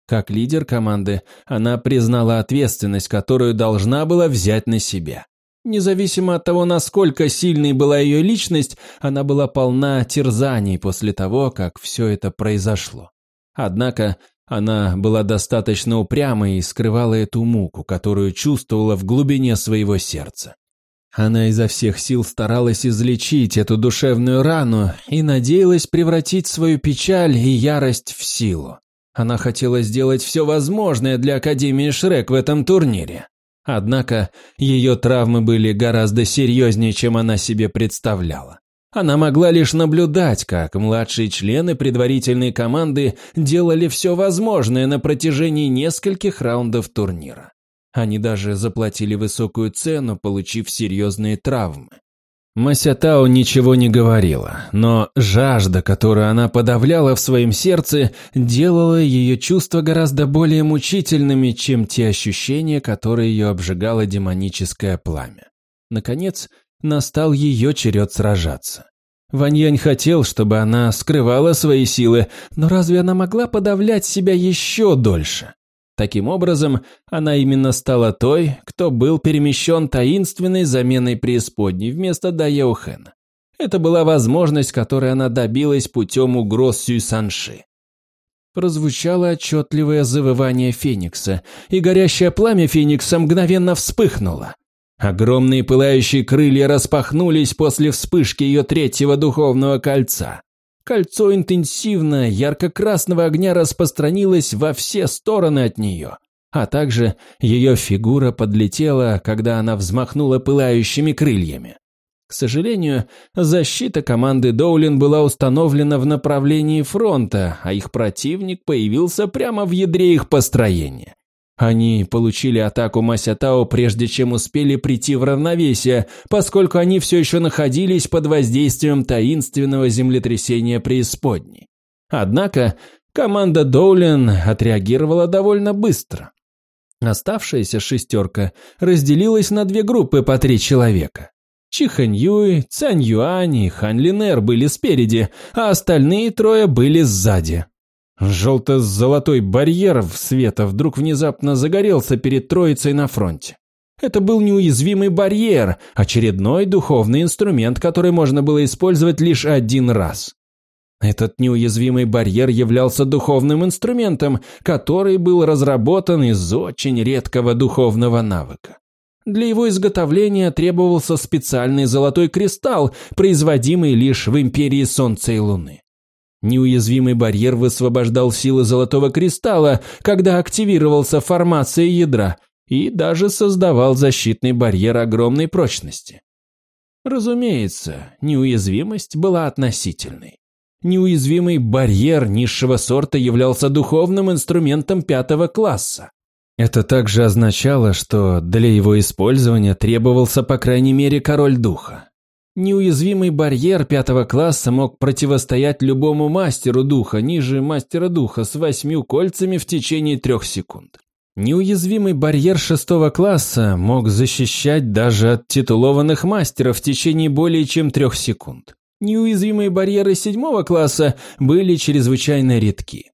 Как лидер команды, она признала ответственность, которую должна была взять на себя. Независимо от того, насколько сильной была ее личность, она была полна терзаний после того, как все это произошло. Однако она была достаточно упрямой и скрывала эту муку, которую чувствовала в глубине своего сердца. Она изо всех сил старалась излечить эту душевную рану и надеялась превратить свою печаль и ярость в силу. Она хотела сделать все возможное для Академии Шрек в этом турнире. Однако ее травмы были гораздо серьезнее, чем она себе представляла. Она могла лишь наблюдать, как младшие члены предварительной команды делали все возможное на протяжении нескольких раундов турнира. Они даже заплатили высокую цену, получив серьезные травмы. Масятао ничего не говорила, но жажда, которую она подавляла в своем сердце, делала ее чувства гораздо более мучительными, чем те ощущения, которые ее обжигало демоническое пламя. Наконец, настал ее черед сражаться. Ваньянь хотел, чтобы она скрывала свои силы, но разве она могла подавлять себя еще дольше? Таким образом, она именно стала той, кто был перемещен таинственной заменой преисподней вместо Даяохена. Это была возможность, которой она добилась путем угроз Сюйсанши. Прозвучало отчетливое завывание Феникса, и горящее пламя Феникса мгновенно вспыхнуло. Огромные пылающие крылья распахнулись после вспышки ее третьего духовного кольца. Кольцо интенсивно ярко-красного огня распространилось во все стороны от нее, а также ее фигура подлетела, когда она взмахнула пылающими крыльями. К сожалению, защита команды Доулин была установлена в направлении фронта, а их противник появился прямо в ядре их построения. Они получили атаку Масятао, прежде чем успели прийти в равновесие, поскольку они все еще находились под воздействием таинственного землетрясения преисподней. Однако команда Доулин отреагировала довольно быстро. Оставшаяся шестерка разделилась на две группы по три человека. Чихань Юй, Цань Юань и Хан Линер были спереди, а остальные трое были сзади. Желто-золотой барьер в света вдруг внезапно загорелся перед троицей на фронте. Это был неуязвимый барьер, очередной духовный инструмент, который можно было использовать лишь один раз. Этот неуязвимый барьер являлся духовным инструментом, который был разработан из очень редкого духовного навыка. Для его изготовления требовался специальный золотой кристалл, производимый лишь в Империи Солнца и Луны. Неуязвимый барьер высвобождал силы Золотого Кристалла, когда активировался формация ядра, и даже создавал защитный барьер огромной прочности. Разумеется, неуязвимость была относительной. Неуязвимый барьер низшего сорта являлся духовным инструментом пятого класса. Это также означало, что для его использования требовался по крайней мере король духа. Неуязвимый барьер пятого класса мог противостоять любому мастеру духа ниже мастера духа с восьмью кольцами в течение трех секунд. Неуязвимый барьер шестого класса мог защищать даже от титулованных мастеров в течение более чем трех секунд. Неуязвимые барьеры седьмого класса были чрезвычайно редки.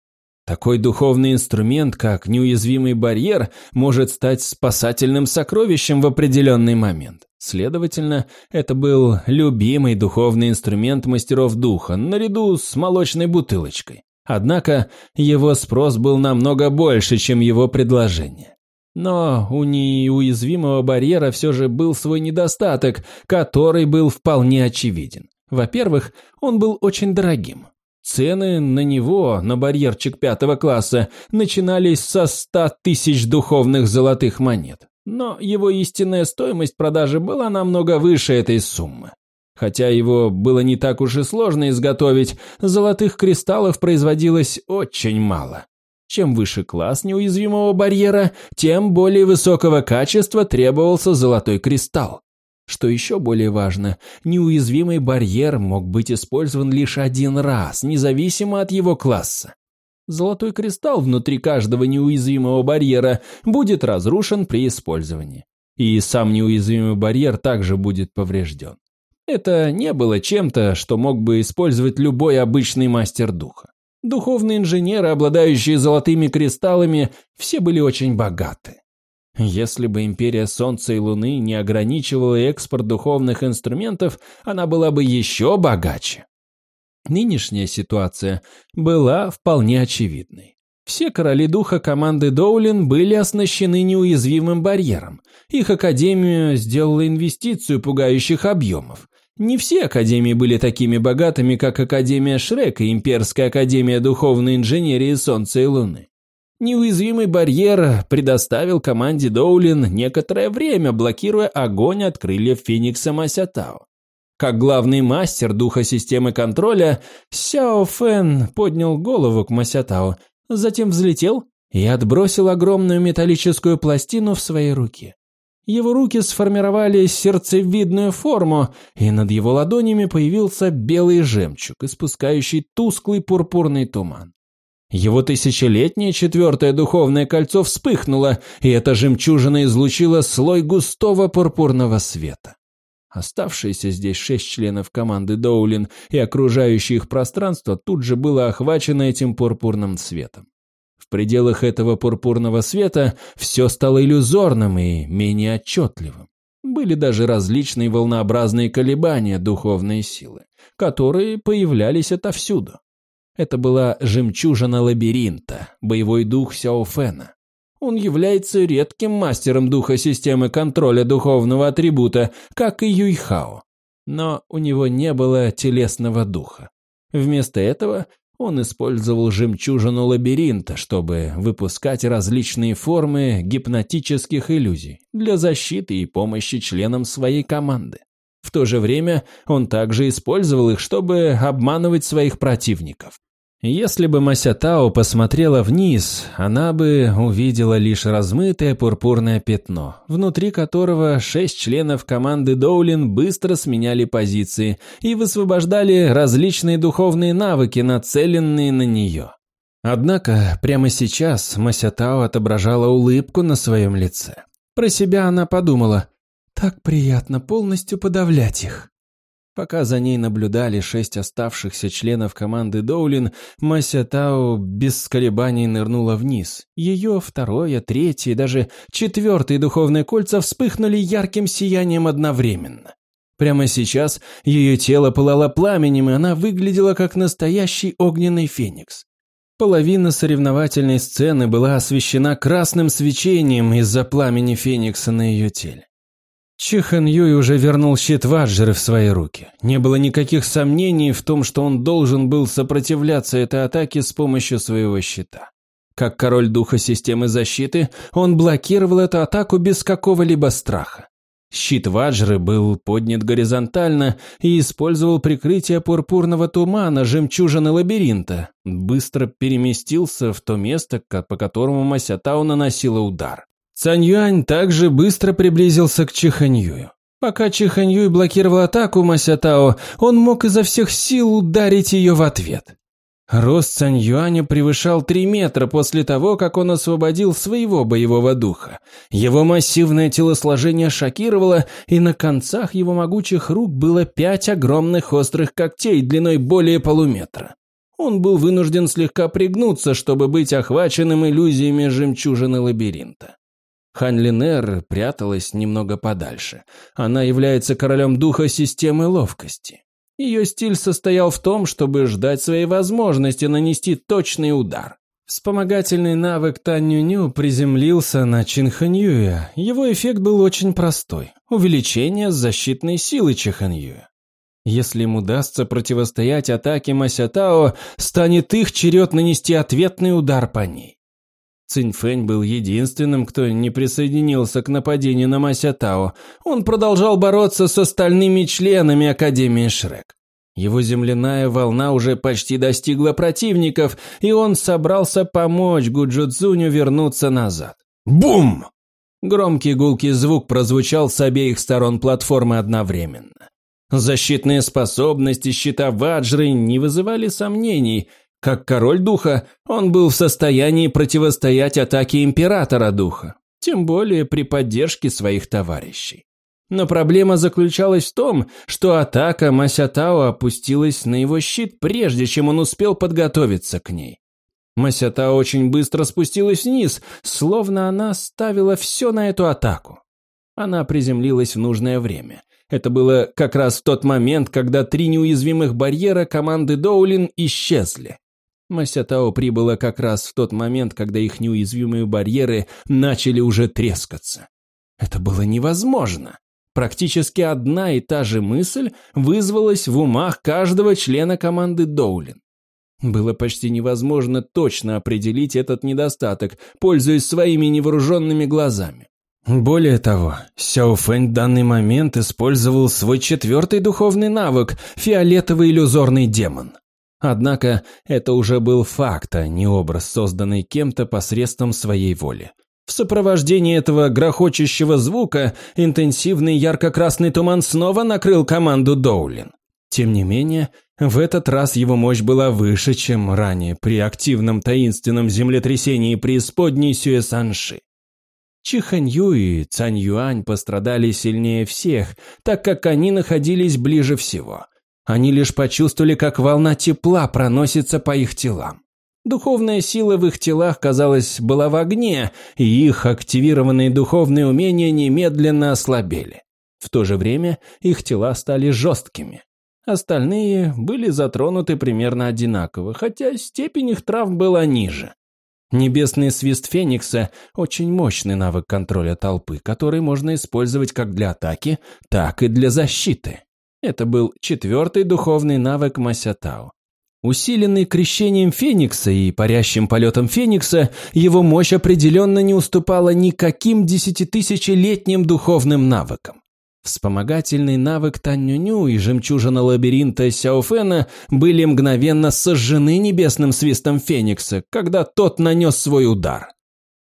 Такой духовный инструмент, как неуязвимый барьер, может стать спасательным сокровищем в определенный момент. Следовательно, это был любимый духовный инструмент мастеров духа, наряду с молочной бутылочкой. Однако его спрос был намного больше, чем его предложение. Но у неуязвимого барьера все же был свой недостаток, который был вполне очевиден. Во-первых, он был очень дорогим. Цены на него, на барьерчик пятого класса, начинались со ста тысяч духовных золотых монет. Но его истинная стоимость продажи была намного выше этой суммы. Хотя его было не так уж и сложно изготовить, золотых кристаллов производилось очень мало. Чем выше класс неуязвимого барьера, тем более высокого качества требовался золотой кристалл. Что еще более важно, неуязвимый барьер мог быть использован лишь один раз, независимо от его класса. Золотой кристалл внутри каждого неуязвимого барьера будет разрушен при использовании. И сам неуязвимый барьер также будет поврежден. Это не было чем-то, что мог бы использовать любой обычный мастер духа. Духовные инженеры, обладающие золотыми кристаллами, все были очень богаты. Если бы империя Солнца и Луны не ограничивала экспорт духовных инструментов, она была бы еще богаче. Нынешняя ситуация была вполне очевидной. Все короли духа команды Доулин были оснащены неуязвимым барьером. Их академия сделала инвестицию пугающих объемов. Не все академии были такими богатыми, как Академия Шрек и Имперская Академия Духовной Инженерии Солнца и Луны. Неуязвимый барьер предоставил команде Доулин некоторое время, блокируя огонь от крыльев Феникса Масятао. Как главный мастер духа системы контроля, Сяо Фэн поднял голову к Масятао, затем взлетел и отбросил огромную металлическую пластину в своей руке. Его руки сформировали сердцевидную форму, и над его ладонями появился белый жемчуг, испускающий тусклый пурпурный туман. Его тысячелетнее четвертое духовное кольцо вспыхнуло, и эта жемчужина излучила слой густого пурпурного света. Оставшиеся здесь шесть членов команды Доулин и окружающее их пространство тут же было охвачено этим пурпурным светом. В пределах этого пурпурного света все стало иллюзорным и менее отчетливым. Были даже различные волнообразные колебания духовной силы, которые появлялись отовсюду. Это была жемчужина лабиринта, боевой дух Сяофена. Он является редким мастером духа системы контроля духовного атрибута, как и Юйхао. Но у него не было телесного духа. Вместо этого он использовал жемчужину лабиринта, чтобы выпускать различные формы гипнотических иллюзий для защиты и помощи членам своей команды. В то же время он также использовал их, чтобы обманывать своих противников. Если бы Масятао посмотрела вниз, она бы увидела лишь размытое пурпурное пятно, внутри которого шесть членов команды Доулин быстро сменяли позиции и высвобождали различные духовные навыки, нацеленные на нее. Однако прямо сейчас Масятао отображала улыбку на своем лице. Про себя она подумала, «Так приятно полностью подавлять их». Пока за ней наблюдали шесть оставшихся членов команды Доулин, Мася Тао без колебаний нырнула вниз. Ее второе, третье, даже четвертые духовные кольца вспыхнули ярким сиянием одновременно. Прямо сейчас ее тело пылало пламенем, и она выглядела как настоящий огненный феникс. Половина соревновательной сцены была освещена красным свечением из-за пламени феникса на ее теле. Чихан Юй уже вернул щит Ваджеры в свои руки. Не было никаких сомнений в том, что он должен был сопротивляться этой атаке с помощью своего щита. Как король духа системы защиты, он блокировал эту атаку без какого-либо страха. Щит Ваджры был поднят горизонтально и использовал прикрытие пурпурного тумана жемчужины лабиринта, быстро переместился в то место, по которому Масятау наносила удар. Цаньюань также быстро приблизился к Чиханьюю. Пока Чиханьюй блокировал атаку Масятао, он мог изо всех сил ударить ее в ответ. Рост Цаньюаня превышал 3 метра после того, как он освободил своего боевого духа. Его массивное телосложение шокировало, и на концах его могучих рук было пять огромных острых когтей длиной более полуметра. Он был вынужден слегка пригнуться, чтобы быть охваченным иллюзиями жемчужины лабиринта. Хань Линер пряталась немного подальше. Она является королем духа системы ловкости. Ее стиль состоял в том, чтобы ждать своей возможности нанести точный удар. Вспомогательный навык Таннюню приземлился на Чинханьюя. Его эффект был очень простой – увеличение защитной силы Чиханьюя. Если им удастся противостоять атаке Масятао, станет их черед нанести ответный удар по ней. Циньфэнь был единственным, кто не присоединился к нападению на Масятао. Он продолжал бороться с остальными членами Академии Шрек. Его земляная волна уже почти достигла противников, и он собрался помочь Гуджудзуню вернуться назад. Бум! Громкий гулкий звук прозвучал с обеих сторон платформы одновременно. Защитные способности щита Ваджры не вызывали сомнений, как король духа, он был в состоянии противостоять атаке императора духа, тем более при поддержке своих товарищей. Но проблема заключалась в том, что атака Масятао опустилась на его щит, прежде чем он успел подготовиться к ней. Масятао очень быстро спустилась вниз, словно она ставила все на эту атаку. Она приземлилась в нужное время. Это было как раз в тот момент, когда три неуязвимых барьера команды Доулин исчезли. Масятао прибыла как раз в тот момент, когда их неуязвимые барьеры начали уже трескаться. Это было невозможно. Практически одна и та же мысль вызвалась в умах каждого члена команды Доулин. Было почти невозможно точно определить этот недостаток, пользуясь своими невооруженными глазами. Более того, Сяо Фэнь в данный момент использовал свой четвертый духовный навык – фиолетовый иллюзорный демон. Однако это уже был факт, а не образ, созданный кем-то посредством своей воли. В сопровождении этого грохочущего звука интенсивный ярко-красный туман снова накрыл команду Доулин. Тем не менее, в этот раз его мощь была выше, чем ранее при активном таинственном землетрясении преисподней Сюэсанши. Чиханью и Цаньюань пострадали сильнее всех, так как они находились ближе всего. Они лишь почувствовали, как волна тепла проносится по их телам. Духовная сила в их телах, казалось, была в огне, и их активированные духовные умения немедленно ослабели. В то же время их тела стали жесткими. Остальные были затронуты примерно одинаково, хотя степень их травм была ниже. Небесный свист Феникса – очень мощный навык контроля толпы, который можно использовать как для атаки, так и для защиты. Это был четвертый духовный навык Масятау. Усиленный крещением Феникса и парящим полетом Феникса, его мощь определенно не уступала никаким десятитысячелетним духовным навыкам. Вспомогательный навык Таннюню и жемчужина лабиринта Сяофена были мгновенно сожжены небесным свистом Феникса, когда тот нанес свой удар.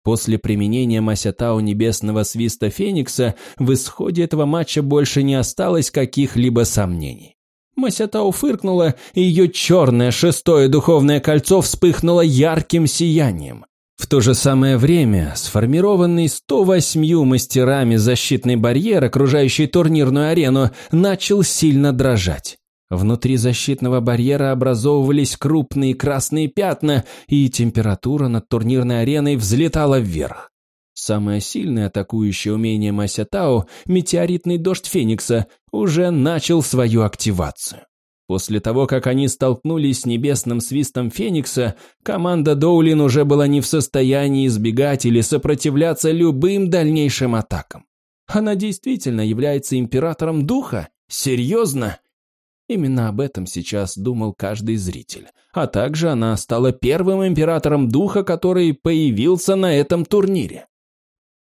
После применения Масятау небесного свиста Феникса в исходе этого матча больше не осталось каких-либо сомнений. Масятау фыркнула, и ее черное шестое духовное кольцо вспыхнуло ярким сиянием. В то же самое время сформированный 108 мастерами защитный барьер, окружающий турнирную арену, начал сильно дрожать. Внутри защитного барьера образовывались крупные красные пятна, и температура над турнирной ареной взлетала вверх. Самое сильное атакующее умение Масятао, метеоритный дождь Феникса, уже начал свою активацию. После того, как они столкнулись с небесным свистом Феникса, команда Доулин уже была не в состоянии избегать или сопротивляться любым дальнейшим атакам. Она действительно является императором духа? Серьезно? Именно об этом сейчас думал каждый зритель. А также она стала первым императором духа, который появился на этом турнире.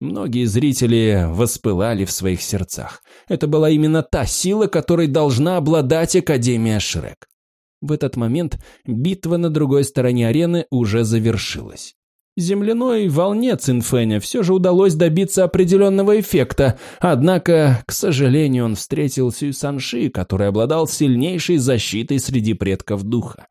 Многие зрители воспылали в своих сердцах. Это была именно та сила, которой должна обладать Академия Шрек. В этот момент битва на другой стороне арены уже завершилась. Земляной волне Цинфэня все же удалось добиться определенного эффекта, однако, к сожалению, он встретил Сюй Санши, который обладал сильнейшей защитой среди предков духа.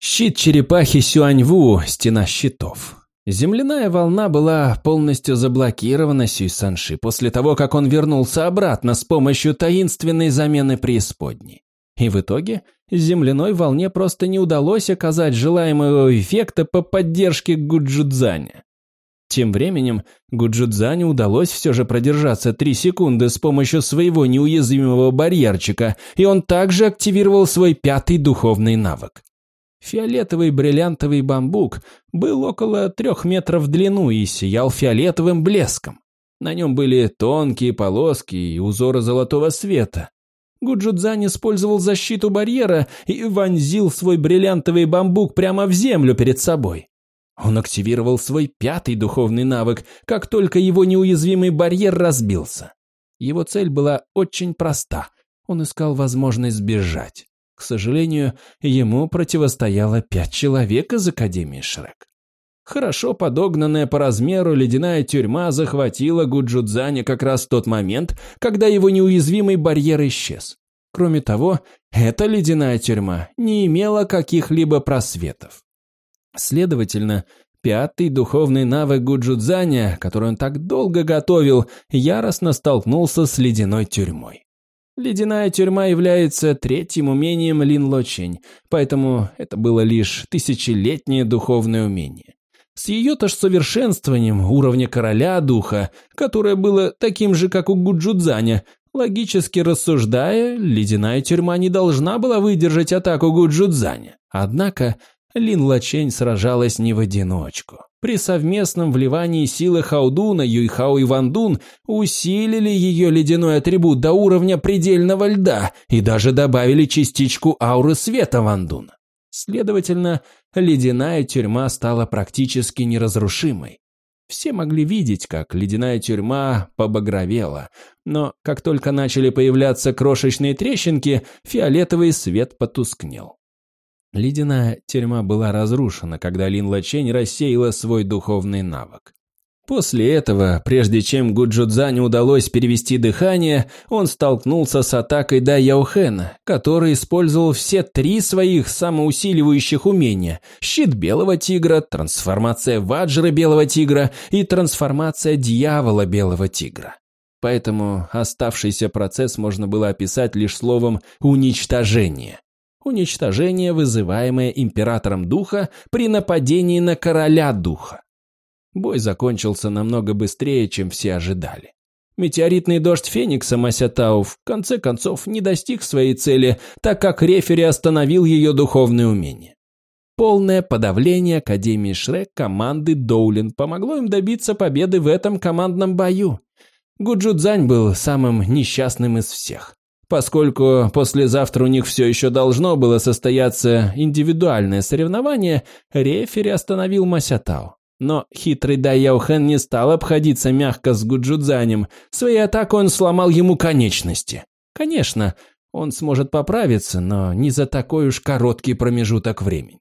Щит черепахи Сюаньву – стена щитов. Земляная волна была полностью заблокирована Сюйсанши после того, как он вернулся обратно с помощью таинственной замены преисподней. И в итоге земляной волне просто не удалось оказать желаемого эффекта по поддержке Гуджудзаня. Тем временем Гуджудзаню удалось все же продержаться три секунды с помощью своего неуязвимого барьерчика, и он также активировал свой пятый духовный навык. Фиолетовый бриллиантовый бамбук был около трех метров в длину и сиял фиолетовым блеском. На нем были тонкие полоски и узоры золотого света. Гуджудзан использовал защиту барьера и вонзил свой бриллиантовый бамбук прямо в землю перед собой. Он активировал свой пятый духовный навык, как только его неуязвимый барьер разбился. Его цель была очень проста. Он искал возможность сбежать. К сожалению, ему противостояло пять человек из Академии Шрек. Хорошо подогнанная по размеру ледяная тюрьма захватила Гуджудзани как раз в тот момент, когда его неуязвимый барьер исчез. Кроме того, эта ледяная тюрьма не имела каких-либо просветов. Следовательно, пятый духовный навык Гуджудзаня, который он так долго готовил, яростно столкнулся с ледяной тюрьмой. Ледяная тюрьма является третьим умением Лин Лочень, поэтому это было лишь тысячелетнее духовное умение. С ее-то совершенствованием уровня короля духа, которое было таким же, как у Гуджудзаня, Логически рассуждая, ледяная тюрьма не должна была выдержать атаку Гуджудзаня. Однако Лин Лачень сражалась не в одиночку. При совместном вливании силы Хаудуна, Юйхао и Вандун усилили ее ледяной атрибут до уровня предельного льда и даже добавили частичку ауры света Вандуна. Следовательно, ледяная тюрьма стала практически неразрушимой. Все могли видеть, как ледяная тюрьма побагровела, но как только начали появляться крошечные трещинки, фиолетовый свет потускнел. Ледяная тюрьма была разрушена, когда Лин Лачень рассеяла свой духовный навык. После этого, прежде чем Гуджудзане удалось перевести дыхание, он столкнулся с атакой Да Яохена, который использовал все три своих самоусиливающих умения – щит Белого Тигра, трансформация Ваджры Белого Тигра и трансформация Дьявола Белого Тигра. Поэтому оставшийся процесс можно было описать лишь словом «уничтожение». Уничтожение, вызываемое Императором Духа при нападении на Короля Духа. Бой закончился намного быстрее, чем все ожидали. Метеоритный дождь Феникса Масятау в конце концов не достиг своей цели, так как рефери остановил ее духовное умение. Полное подавление Академии Шрек команды Доулин помогло им добиться победы в этом командном бою. Гуджудзань был самым несчастным из всех. Поскольку послезавтра у них все еще должно было состояться индивидуальное соревнование, рефери остановил Масятау. Но хитрый Дай Яохен не стал обходиться мягко с Гуджудзанем. Своей атакой он сломал ему конечности. Конечно, он сможет поправиться, но не за такой уж короткий промежуток времени.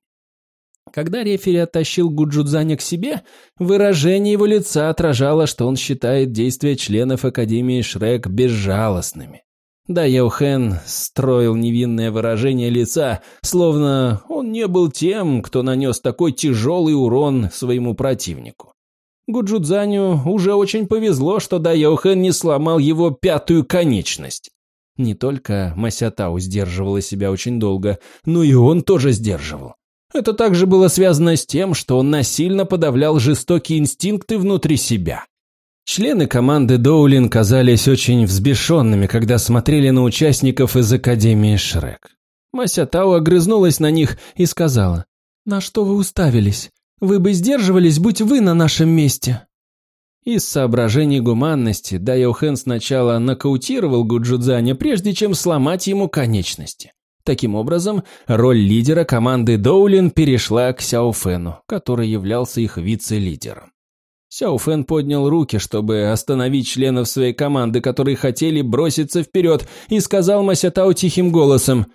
Когда рефери оттащил Гуджудзаня к себе, выражение его лица отражало, что он считает действия членов Академии Шрек безжалостными. Да, Яухен строил невинное выражение лица, словно он не был тем, кто нанес такой тяжелый урон своему противнику. Гуджудзаню уже очень повезло, что Да Яухен не сломал его пятую конечность. Не только Масятау сдерживала себя очень долго, но и он тоже сдерживал. Это также было связано с тем, что он насильно подавлял жестокие инстинкты внутри себя. Члены команды Доулин казались очень взбешенными, когда смотрели на участников из Академии Шрек. Мася Тау огрызнулась на них и сказала, «На что вы уставились? Вы бы сдерживались, будь вы на нашем месте». Из соображений гуманности Дайохен сначала нокаутировал Гуджудзаня, прежде чем сломать ему конечности. Таким образом, роль лидера команды Доулин перешла к Сяофену, который являлся их вице-лидером. Сяо Фэн поднял руки, чтобы остановить членов своей команды, которые хотели броситься вперед, и сказал Масятау тихим голосом,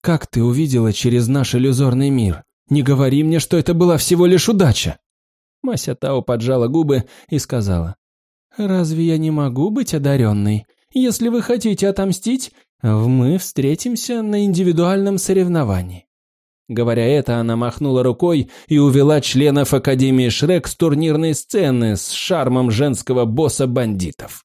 «Как ты увидела через наш иллюзорный мир? Не говори мне, что это была всего лишь удача!» Масятау поджала губы и сказала, «Разве я не могу быть одаренной? Если вы хотите отомстить, мы встретимся на индивидуальном соревновании». Говоря это, она махнула рукой и увела членов Академии Шрек с турнирной сцены с шармом женского босса бандитов.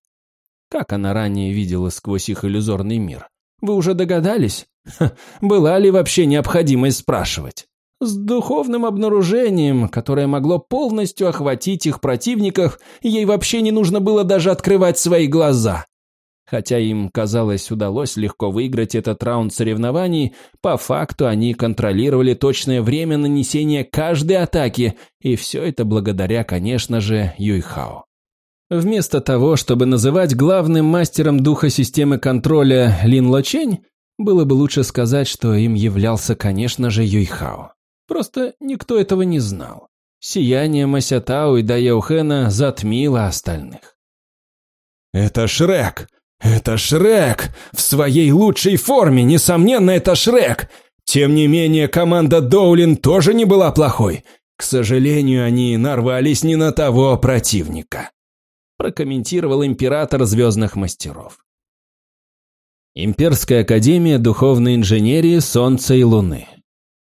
Как она ранее видела сквозь их иллюзорный мир? Вы уже догадались? Ха, была ли вообще необходимость спрашивать? С духовным обнаружением, которое могло полностью охватить их противников, ей вообще не нужно было даже открывать свои глаза. Хотя им, казалось, удалось легко выиграть этот раунд соревнований, по факту они контролировали точное время нанесения каждой атаки, и все это благодаря, конечно же, Юйхао. Вместо того, чтобы называть главным мастером духа системы контроля Лин Лочень, было бы лучше сказать, что им являлся, конечно же, Юйхао. Просто никто этого не знал. Сияние Масятао и Даяухена затмило остальных. «Это Шрек! «Это Шрек! В своей лучшей форме, несомненно, это Шрек! Тем не менее, команда Доулин тоже не была плохой. К сожалению, они нарвались не на того противника», прокомментировал император Звездных Мастеров. Имперская академия духовной инженерии Солнца и Луны.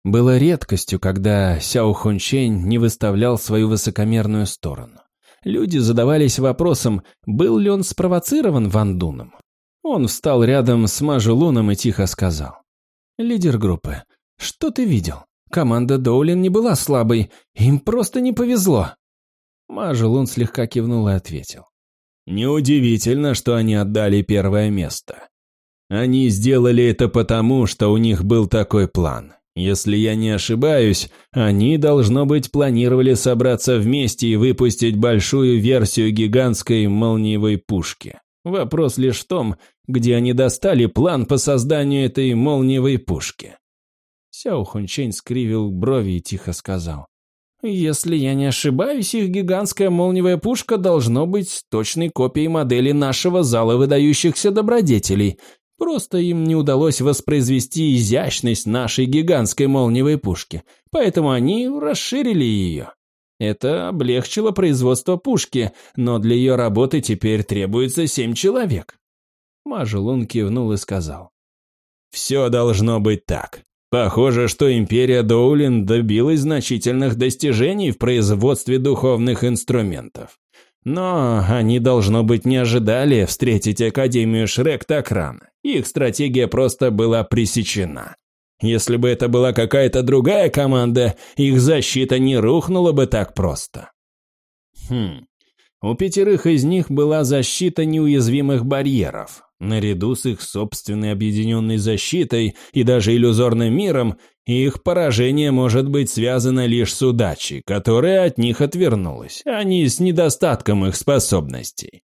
Было редкостью, когда Сяо Хунчень не выставлял свою высокомерную сторону. Люди задавались вопросом, был ли он спровоцирован Ван Дуном. Он встал рядом с Мажелуном и тихо сказал. «Лидер группы, что ты видел? Команда Доулин не была слабой, им просто не повезло». Мажелун слегка кивнул и ответил. Неудивительно, что они отдали первое место. Они сделали это потому, что у них был такой план. Если я не ошибаюсь, они, должно быть, планировали собраться вместе и выпустить большую версию гигантской молниевой пушки. Вопрос лишь в том, где они достали план по созданию этой молниевой пушки. Сяо Хунчень скривил брови и тихо сказал. «Если я не ошибаюсь, их гигантская молниевая пушка должно быть точной копией модели нашего зала выдающихся добродетелей. Просто им не удалось воспроизвести изящность нашей гигантской молниевой пушки, поэтому они расширили ее. Это облегчило производство пушки, но для ее работы теперь требуется семь человек». Мажелун кивнул и сказал. «Все должно быть так. Похоже, что империя Доулин добилась значительных достижений в производстве духовных инструментов. Но они, должно быть, не ожидали встретить Академию Шрек так рано. Их стратегия просто была пресечена. Если бы это была какая-то другая команда, их защита не рухнула бы так просто. Хм, у пятерых из них была защита неуязвимых барьеров. Наряду с их собственной объединенной защитой и даже иллюзорным миром, их поражение может быть связано лишь с удачей, которая от них отвернулась, а не с недостатком их способностей.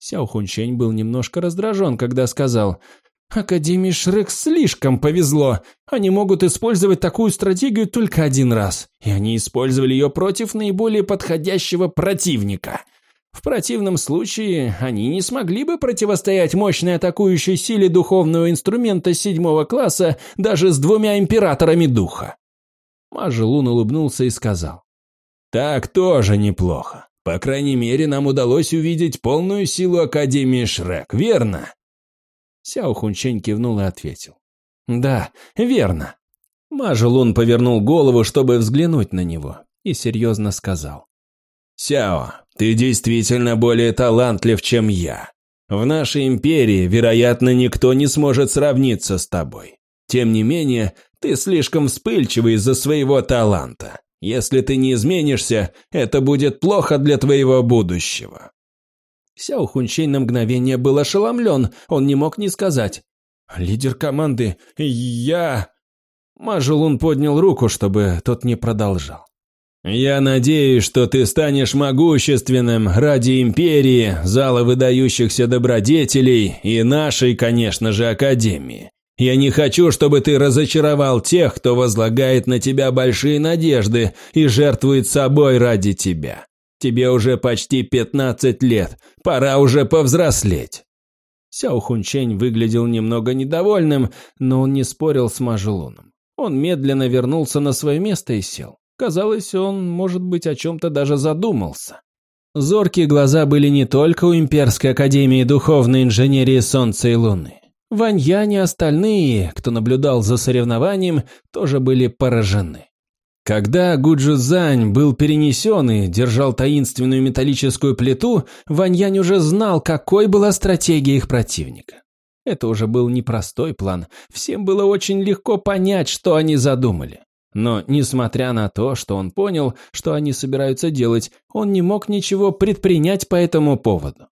Сяо Хунчень был немножко раздражен, когда сказал «Академии Шрек слишком повезло. Они могут использовать такую стратегию только один раз, и они использовали ее против наиболее подходящего противника». В противном случае они не смогли бы противостоять мощной атакующей силе духовного инструмента седьмого класса даже с двумя императорами духа. Мажелун улыбнулся и сказал. «Так тоже неплохо. По крайней мере, нам удалось увидеть полную силу Академии Шрек, верно?» Сяо Хунчень кивнул и ответил. «Да, верно». Мажелун повернул голову, чтобы взглянуть на него, и серьезно сказал. «Сяо, ты действительно более талантлив, чем я. В нашей империи, вероятно, никто не сможет сравниться с тобой. Тем не менее, ты слишком вспыльчивый из-за своего таланта. Если ты не изменишься, это будет плохо для твоего будущего». Сяо Хунчень на мгновение был ошеломлен, он не мог не сказать. «Лидер команды, я...» Мажелун поднял руку, чтобы тот не продолжал. «Я надеюсь, что ты станешь могущественным ради империи, зала выдающихся добродетелей и нашей, конечно же, академии. Я не хочу, чтобы ты разочаровал тех, кто возлагает на тебя большие надежды и жертвует собой ради тебя. Тебе уже почти 15 лет, пора уже повзрослеть». Сяо Хунчень выглядел немного недовольным, но он не спорил с Мажелуном. Он медленно вернулся на свое место и сел. Казалось, он, может быть, о чем-то даже задумался. Зоркие глаза были не только у Имперской Академии Духовной Инженерии Солнца и Луны. Ваньяне и остальные, кто наблюдал за соревнованием, тоже были поражены. Когда Гуджузань был перенесен и держал таинственную металлическую плиту, Ваньянь уже знал, какой была стратегия их противника. Это уже был непростой план, всем было очень легко понять, что они задумали. Но, несмотря на то, что он понял, что они собираются делать, он не мог ничего предпринять по этому поводу.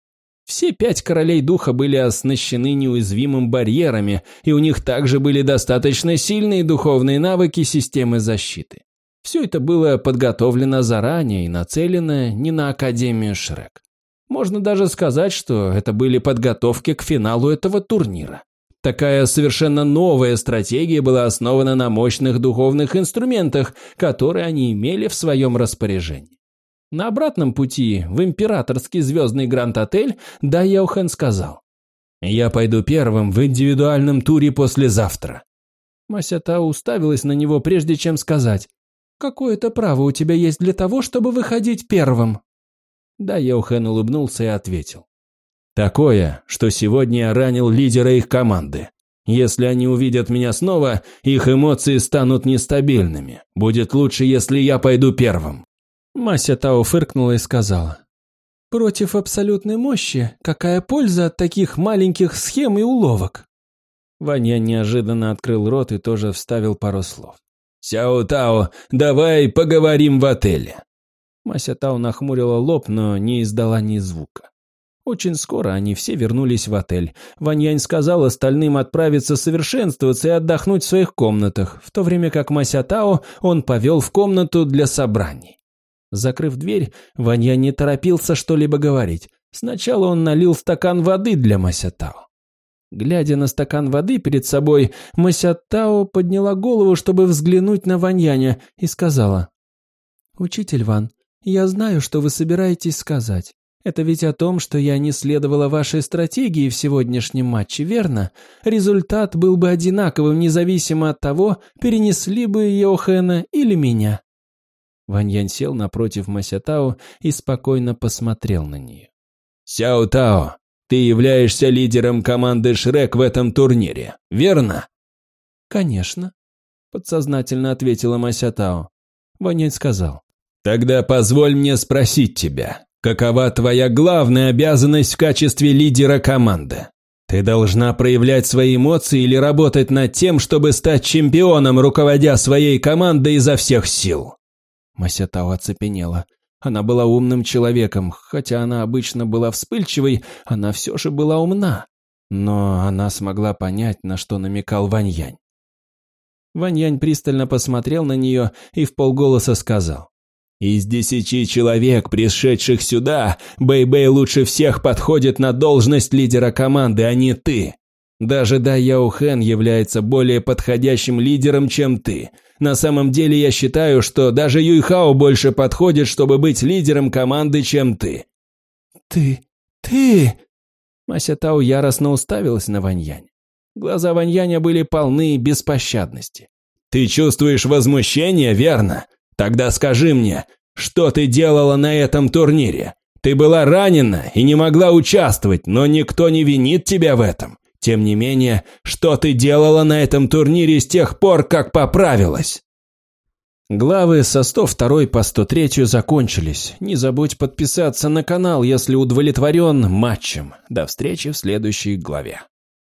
Все пять королей духа были оснащены неуязвимым барьерами, и у них также были достаточно сильные духовные навыки системы защиты. Все это было подготовлено заранее и нацелено не на Академию Шрек. Можно даже сказать, что это были подготовки к финалу этого турнира. Такая совершенно новая стратегия была основана на мощных духовных инструментах, которые они имели в своем распоряжении. На обратном пути в императорский звездный Гранд-отель Да Яухен сказал, «Я пойду первым в индивидуальном туре послезавтра». Масята уставилась на него, прежде чем сказать, «Какое-то право у тебя есть для того, чтобы выходить первым?» Да Яухен улыбнулся и ответил, Такое, что сегодня я ранил лидера их команды. Если они увидят меня снова, их эмоции станут нестабильными. Будет лучше, если я пойду первым». Мася Тао фыркнула и сказала. «Против абсолютной мощи какая польза от таких маленьких схем и уловок?» Ваня неожиданно открыл рот и тоже вставил пару слов. «Сяо Тао, давай поговорим в отеле». Мася Тао нахмурила лоб, но не издала ни звука. Очень скоро они все вернулись в отель. Ваньянь сказал остальным отправиться совершенствоваться и отдохнуть в своих комнатах, в то время как Мася Тао он повел в комнату для собраний. Закрыв дверь, Ваньянь не торопился что-либо говорить. Сначала он налил стакан воды для Мася Тао. Глядя на стакан воды перед собой, Мася Тао подняла голову, чтобы взглянуть на Ваньяня, и сказала, «Учитель Ван, я знаю, что вы собираетесь сказать. Это ведь о том, что я не следовала вашей стратегии в сегодняшнем матче, верно? Результат был бы одинаковым, независимо от того, перенесли бы Йохена или меня. Ваньян сел напротив Масятао и спокойно посмотрел на нее. «Сяо Тао, ты являешься лидером команды Шрек в этом турнире, верно?» «Конечно», – подсознательно ответила Масятао. Ваньянь сказал. «Тогда позволь мне спросить тебя, Какова твоя главная обязанность в качестве лидера команды? Ты должна проявлять свои эмоции или работать над тем, чтобы стать чемпионом, руководя своей командой изо всех сил?» Масятао оцепенела. Она была умным человеком, хотя она обычно была вспыльчивой, она все же была умна. Но она смогла понять, на что намекал Ваньянь. Ваньянь пристально посмотрел на нее и в полголоса сказал. Из десяти человек, пришедших сюда, Бэй-Бэй лучше всех подходит на должность лидера команды, а не ты. Даже Да Яо Хэн является более подходящим лидером, чем ты. На самом деле я считаю, что даже Юй Хао больше подходит, чтобы быть лидером команды, чем ты. Ты... ты... Мася Тао яростно уставилась на Ваньянь. Глаза Ваньяня были полны беспощадности. «Ты чувствуешь возмущение, верно? Тогда скажи мне, что ты делала на этом турнире? Ты была ранена и не могла участвовать, но никто не винит тебя в этом. Тем не менее, что ты делала на этом турнире с тех пор, как поправилась?» Главы со 102 по 103 закончились. Не забудь подписаться на канал, если удовлетворен матчем. До встречи в следующей главе.